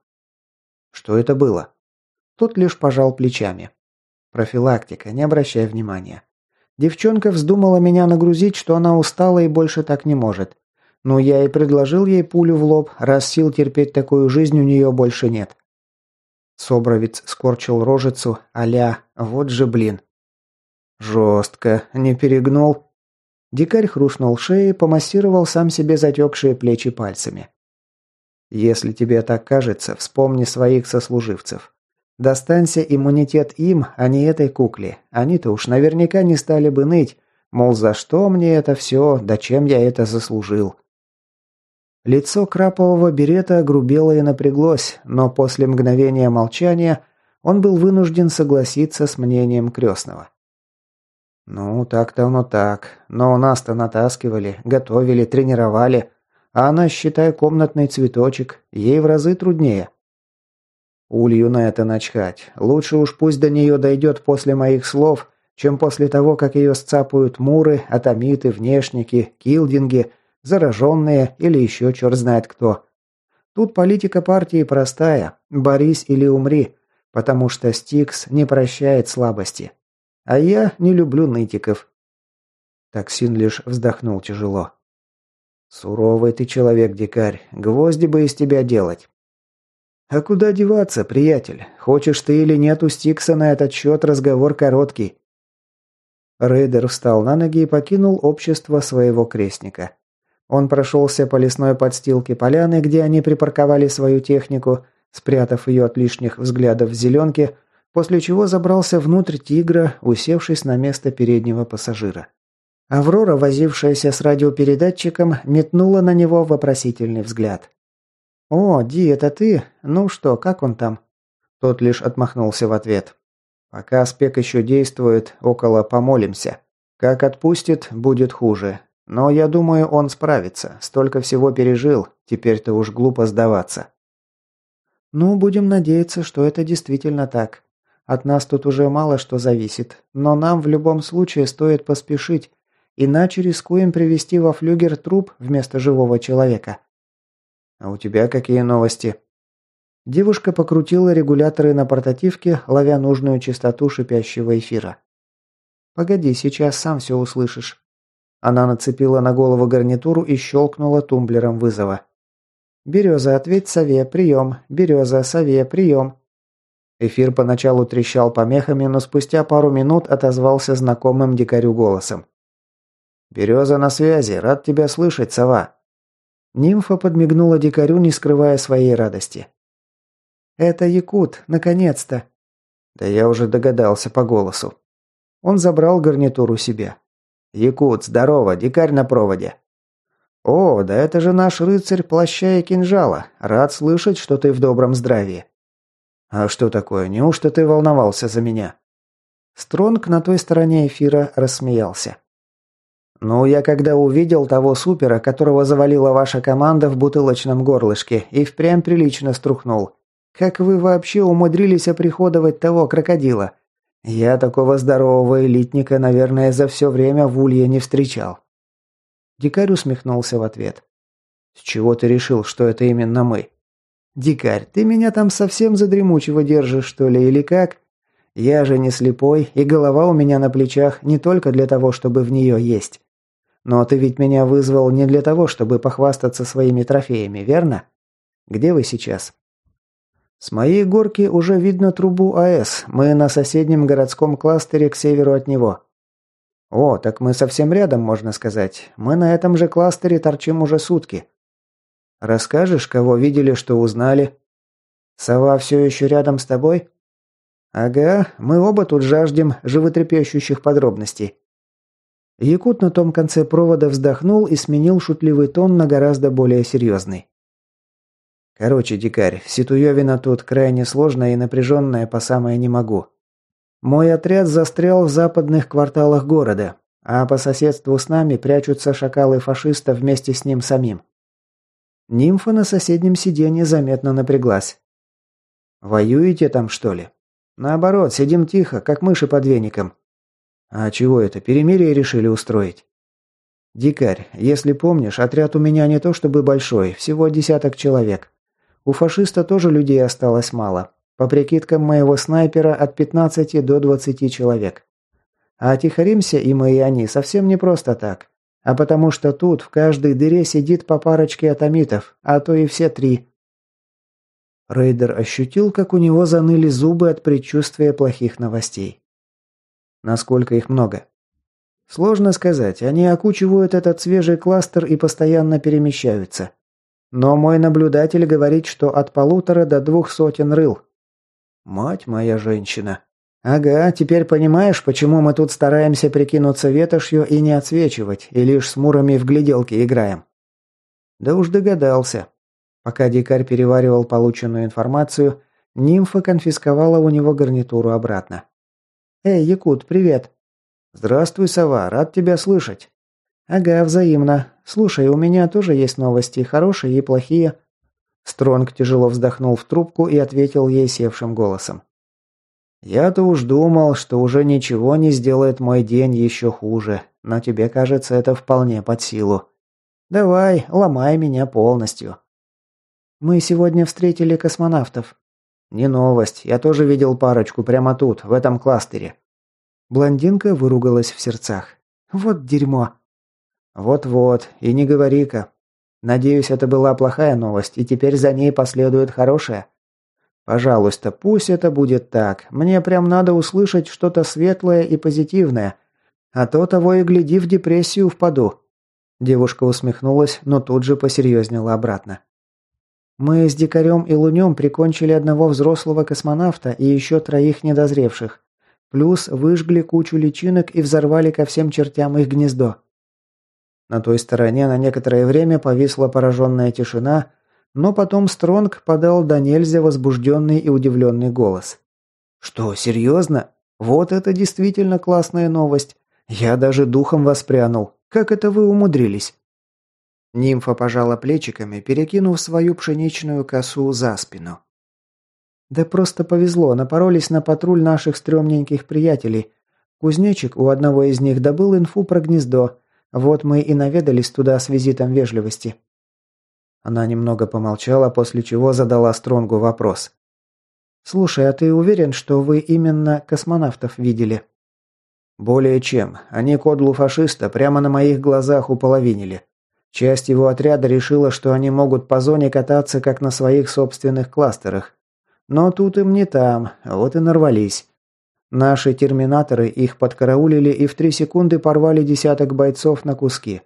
Что это было? Тот лишь пожал плечами. Профилактика, не обращай внимания. Девчонка вздумала меня нагрузить, что она устала и больше так не может. Но я и предложил ей пулю в лоб, раз сил терпеть такую жизнь у нее больше нет. Собровец скорчил рожицу, аля, вот же блин. Жестко, не перегнул. Дикарь хрустнул шеей, помассировал сам себе затекшие плечи пальцами. Если тебе так кажется, вспомни своих сослуживцев. Достанься иммунитет им, а не этой кукле. Они-то уж наверняка не стали бы ныть, мол, за что мне это все, да чем я это заслужил. Лицо крапового берета огрубело и напряглось, но после мгновения молчания он был вынужден согласиться с мнением крестного. «Ну, так-то оно так. Но нас-то натаскивали, готовили, тренировали. А она, считай, комнатный цветочек. Ей в разы труднее». Улью на это начхать. Лучше уж пусть до нее дойдет после моих слов, чем после того, как ее сцапают муры, атомиты, внешники, килдинги – зараженные или еще черт знает кто. Тут политика партии простая – борись или умри, потому что Стикс не прощает слабости. А я не люблю нытиков. Токсин лишь вздохнул тяжело. «Суровый ты человек, дикарь. Гвозди бы из тебя делать». «А куда деваться, приятель? Хочешь ты или нет у Стикса на этот счет разговор короткий». Рейдер встал на ноги и покинул общество своего крестника. Он прошелся по лесной подстилке поляны, где они припарковали свою технику, спрятав ее от лишних взглядов в зеленке, после чего забрался внутрь тигра, усевшись на место переднего пассажира. Аврора, возившаяся с радиопередатчиком, метнула на него вопросительный взгляд. «О, Ди, это ты? Ну что, как он там?» Тот лишь отмахнулся в ответ. «Пока спек еще действует, около помолимся. Как отпустит, будет хуже. Но я думаю, он справится. Столько всего пережил, теперь-то уж глупо сдаваться. Ну, будем надеяться, что это действительно так. От нас тут уже мало что зависит, но нам в любом случае стоит поспешить, иначе рискуем привести во флюгер труп вместо живого человека. А у тебя какие новости? Девушка покрутила регуляторы на портативке, ловя нужную частоту шипящего эфира. «Погоди, сейчас сам все услышишь». Она нацепила на голову гарнитуру и щелкнула тумблером вызова. «Береза, ответь сове, прием. Береза, сове, прием». Эфир поначалу трещал помехами, но спустя пару минут отозвался знакомым дикарю голосом. «Береза на связи, рад тебя слышать, сова». Нимфа подмигнула дикарю, не скрывая своей радости. «Это Якут, наконец-то!» «Да я уже догадался по голосу». Он забрал гарнитуру себе. «Якут, здорово, дикарь на проводе». «О, да это же наш рыцарь плаща и кинжала. Рад слышать, что ты в добром здравии». «А что такое? Неужто ты волновался за меня?» Стронг на той стороне эфира рассмеялся. «Ну, я когда увидел того супера, которого завалила ваша команда в бутылочном горлышке, и впрямь прилично струхнул. Как вы вообще умудрились оприходовать того крокодила? Я такого здорового элитника, наверное, за все время в Улье не встречал». Дикарь усмехнулся в ответ. «С чего ты решил, что это именно мы?» «Дикарь, ты меня там совсем задремучего держишь, что ли, или как? Я же не слепой, и голова у меня на плечах не только для того, чтобы в нее есть. Но ты ведь меня вызвал не для того, чтобы похвастаться своими трофеями, верно? Где вы сейчас?» С моей горки уже видно трубу АЭС. Мы на соседнем городском кластере к северу от него. О, так мы совсем рядом, можно сказать. Мы на этом же кластере торчим уже сутки. Расскажешь, кого видели, что узнали? Сова все еще рядом с тобой? Ага, мы оба тут жаждем животрепещущих подробностей. Якут на том конце провода вздохнул и сменил шутливый тон на гораздо более серьезный. Короче, дикарь, ситуевина тут крайне сложная и напряженная по самое не могу. Мой отряд застрял в западных кварталах города, а по соседству с нами прячутся шакалы фашиста вместе с ним самим. Нимфа на соседнем сиденье заметно напряглась. «Воюете там, что ли?» «Наоборот, сидим тихо, как мыши под веником». «А чего это, перемирие решили устроить?» «Дикарь, если помнишь, отряд у меня не то чтобы большой, всего десяток человек. У фашиста тоже людей осталось мало. По прикидкам моего снайпера от 15 до 20 человек. А тихоримся и мы, и они совсем не просто так. А потому что тут в каждой дыре сидит по парочке атомитов, а то и все три. Рейдер ощутил, как у него заныли зубы от предчувствия плохих новостей. Насколько их много? Сложно сказать, они окучивают этот свежий кластер и постоянно перемещаются. Но мой наблюдатель говорит, что от полутора до двух сотен рыл. Мать моя женщина. Ага, теперь понимаешь, почему мы тут стараемся прикинуться ветошью и не отсвечивать, и лишь с мурами в гляделки играем? Да уж догадался. Пока дикарь переваривал полученную информацию, нимфа конфисковала у него гарнитуру обратно. «Эй, Якут, привет!» «Здравствуй, сова, рад тебя слышать!» «Ага, взаимно. Слушай, у меня тоже есть новости, хорошие и плохие». Стронг тяжело вздохнул в трубку и ответил ей севшим голосом. «Я-то уж думал, что уже ничего не сделает мой день еще хуже, но тебе кажется это вполне под силу. Давай, ломай меня полностью». «Мы сегодня встретили космонавтов». «Не новость, я тоже видел парочку прямо тут, в этом кластере». Блондинка выругалась в сердцах. «Вот дерьмо!» «Вот-вот, и не говори-ка. Надеюсь, это была плохая новость, и теперь за ней последует хорошая. Пожалуйста, пусть это будет так. Мне прям надо услышать что-то светлое и позитивное. А то того и гляди, в депрессию впаду». Девушка усмехнулась, но тут же посерьезнела обратно. «Мы с Дикарем и Лунем прикончили одного взрослого космонавта и еще троих недозревших. Плюс выжгли кучу личинок и взорвали ко всем чертям их гнездо. На той стороне на некоторое время повисла пораженная тишина, но потом Стронг подал до нельзя возбужденный и удивленный голос. «Что, серьезно? Вот это действительно классная новость. Я даже духом воспрянул. Как это вы умудрились?» Нимфа пожала плечиками, перекинув свою пшеничную косу за спину. Да просто повезло, напоролись на патруль наших стрёмненьких приятелей. Кузнечик у одного из них добыл инфу про гнездо. Вот мы и наведались туда с визитом вежливости. Она немного помолчала, после чего задала Стронгу вопрос. «Слушай, а ты уверен, что вы именно космонавтов видели?» «Более чем. Они кодлу фашиста прямо на моих глазах уполовинили. Часть его отряда решила, что они могут по зоне кататься, как на своих собственных кластерах. Но тут им не там, вот и нарвались. Наши терминаторы их подкараулили и в три секунды порвали десяток бойцов на куски.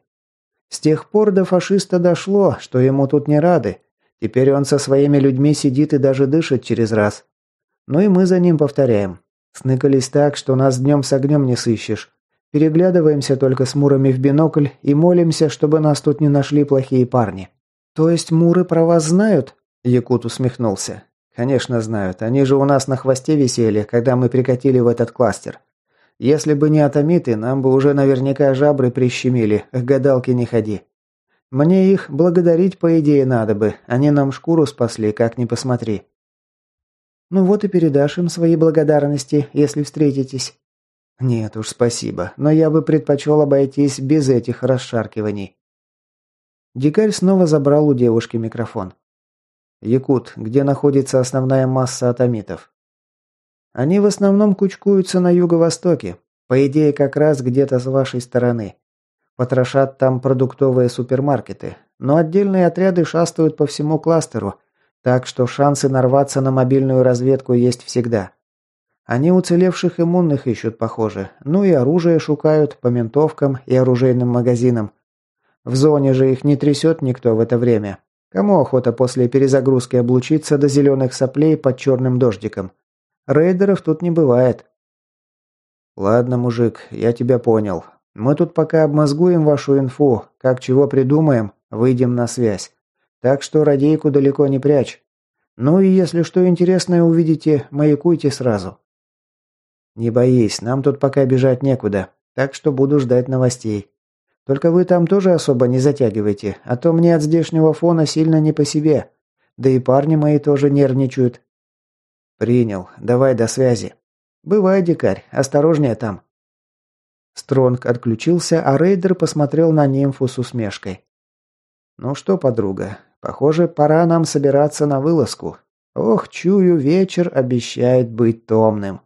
С тех пор до фашиста дошло, что ему тут не рады. Теперь он со своими людьми сидит и даже дышит через раз. Ну и мы за ним повторяем. Сныкались так, что нас днем с огнем не сыщешь. Переглядываемся только с мурами в бинокль и молимся, чтобы нас тут не нашли плохие парни. То есть муры про вас знают? Якут усмехнулся. Конечно, знают. Они же у нас на хвосте висели, когда мы прикатили в этот кластер. Если бы не атомиты, нам бы уже наверняка жабры прищемили, к гадалке не ходи. Мне их благодарить, по идее, надо бы. Они нам шкуру спасли, как ни посмотри. Ну вот и передашь им свои благодарности, если встретитесь. Нет уж, спасибо, но я бы предпочел обойтись без этих расшаркиваний. Дикарь снова забрал у девушки микрофон. Якут, где находится основная масса атомитов? Они в основном кучкуются на юго-востоке. По идее, как раз где-то с вашей стороны. Потрошат там продуктовые супермаркеты. Но отдельные отряды шастают по всему кластеру, так что шансы нарваться на мобильную разведку есть всегда. Они уцелевших иммунных ищут, похоже. Ну и оружие шукают по ментовкам и оружейным магазинам. В зоне же их не трясет никто в это время. Кому охота после перезагрузки облучиться до зеленых соплей под черным дождиком? Рейдеров тут не бывает. Ладно, мужик, я тебя понял. Мы тут пока обмозгуем вашу инфу, как чего придумаем, выйдем на связь. Так что радейку далеко не прячь. Ну и если что интересное увидите, маякуйте сразу. Не боись, нам тут пока бежать некуда, так что буду ждать новостей. Только вы там тоже особо не затягивайте, а то мне от здешнего фона сильно не по себе. Да и парни мои тоже нервничают. «Принял. Давай до связи». «Бывай, дикарь. Осторожнее там». Стронг отключился, а рейдер посмотрел на нимфу с усмешкой. «Ну что, подруга, похоже, пора нам собираться на вылазку. Ох, чую, вечер обещает быть томным».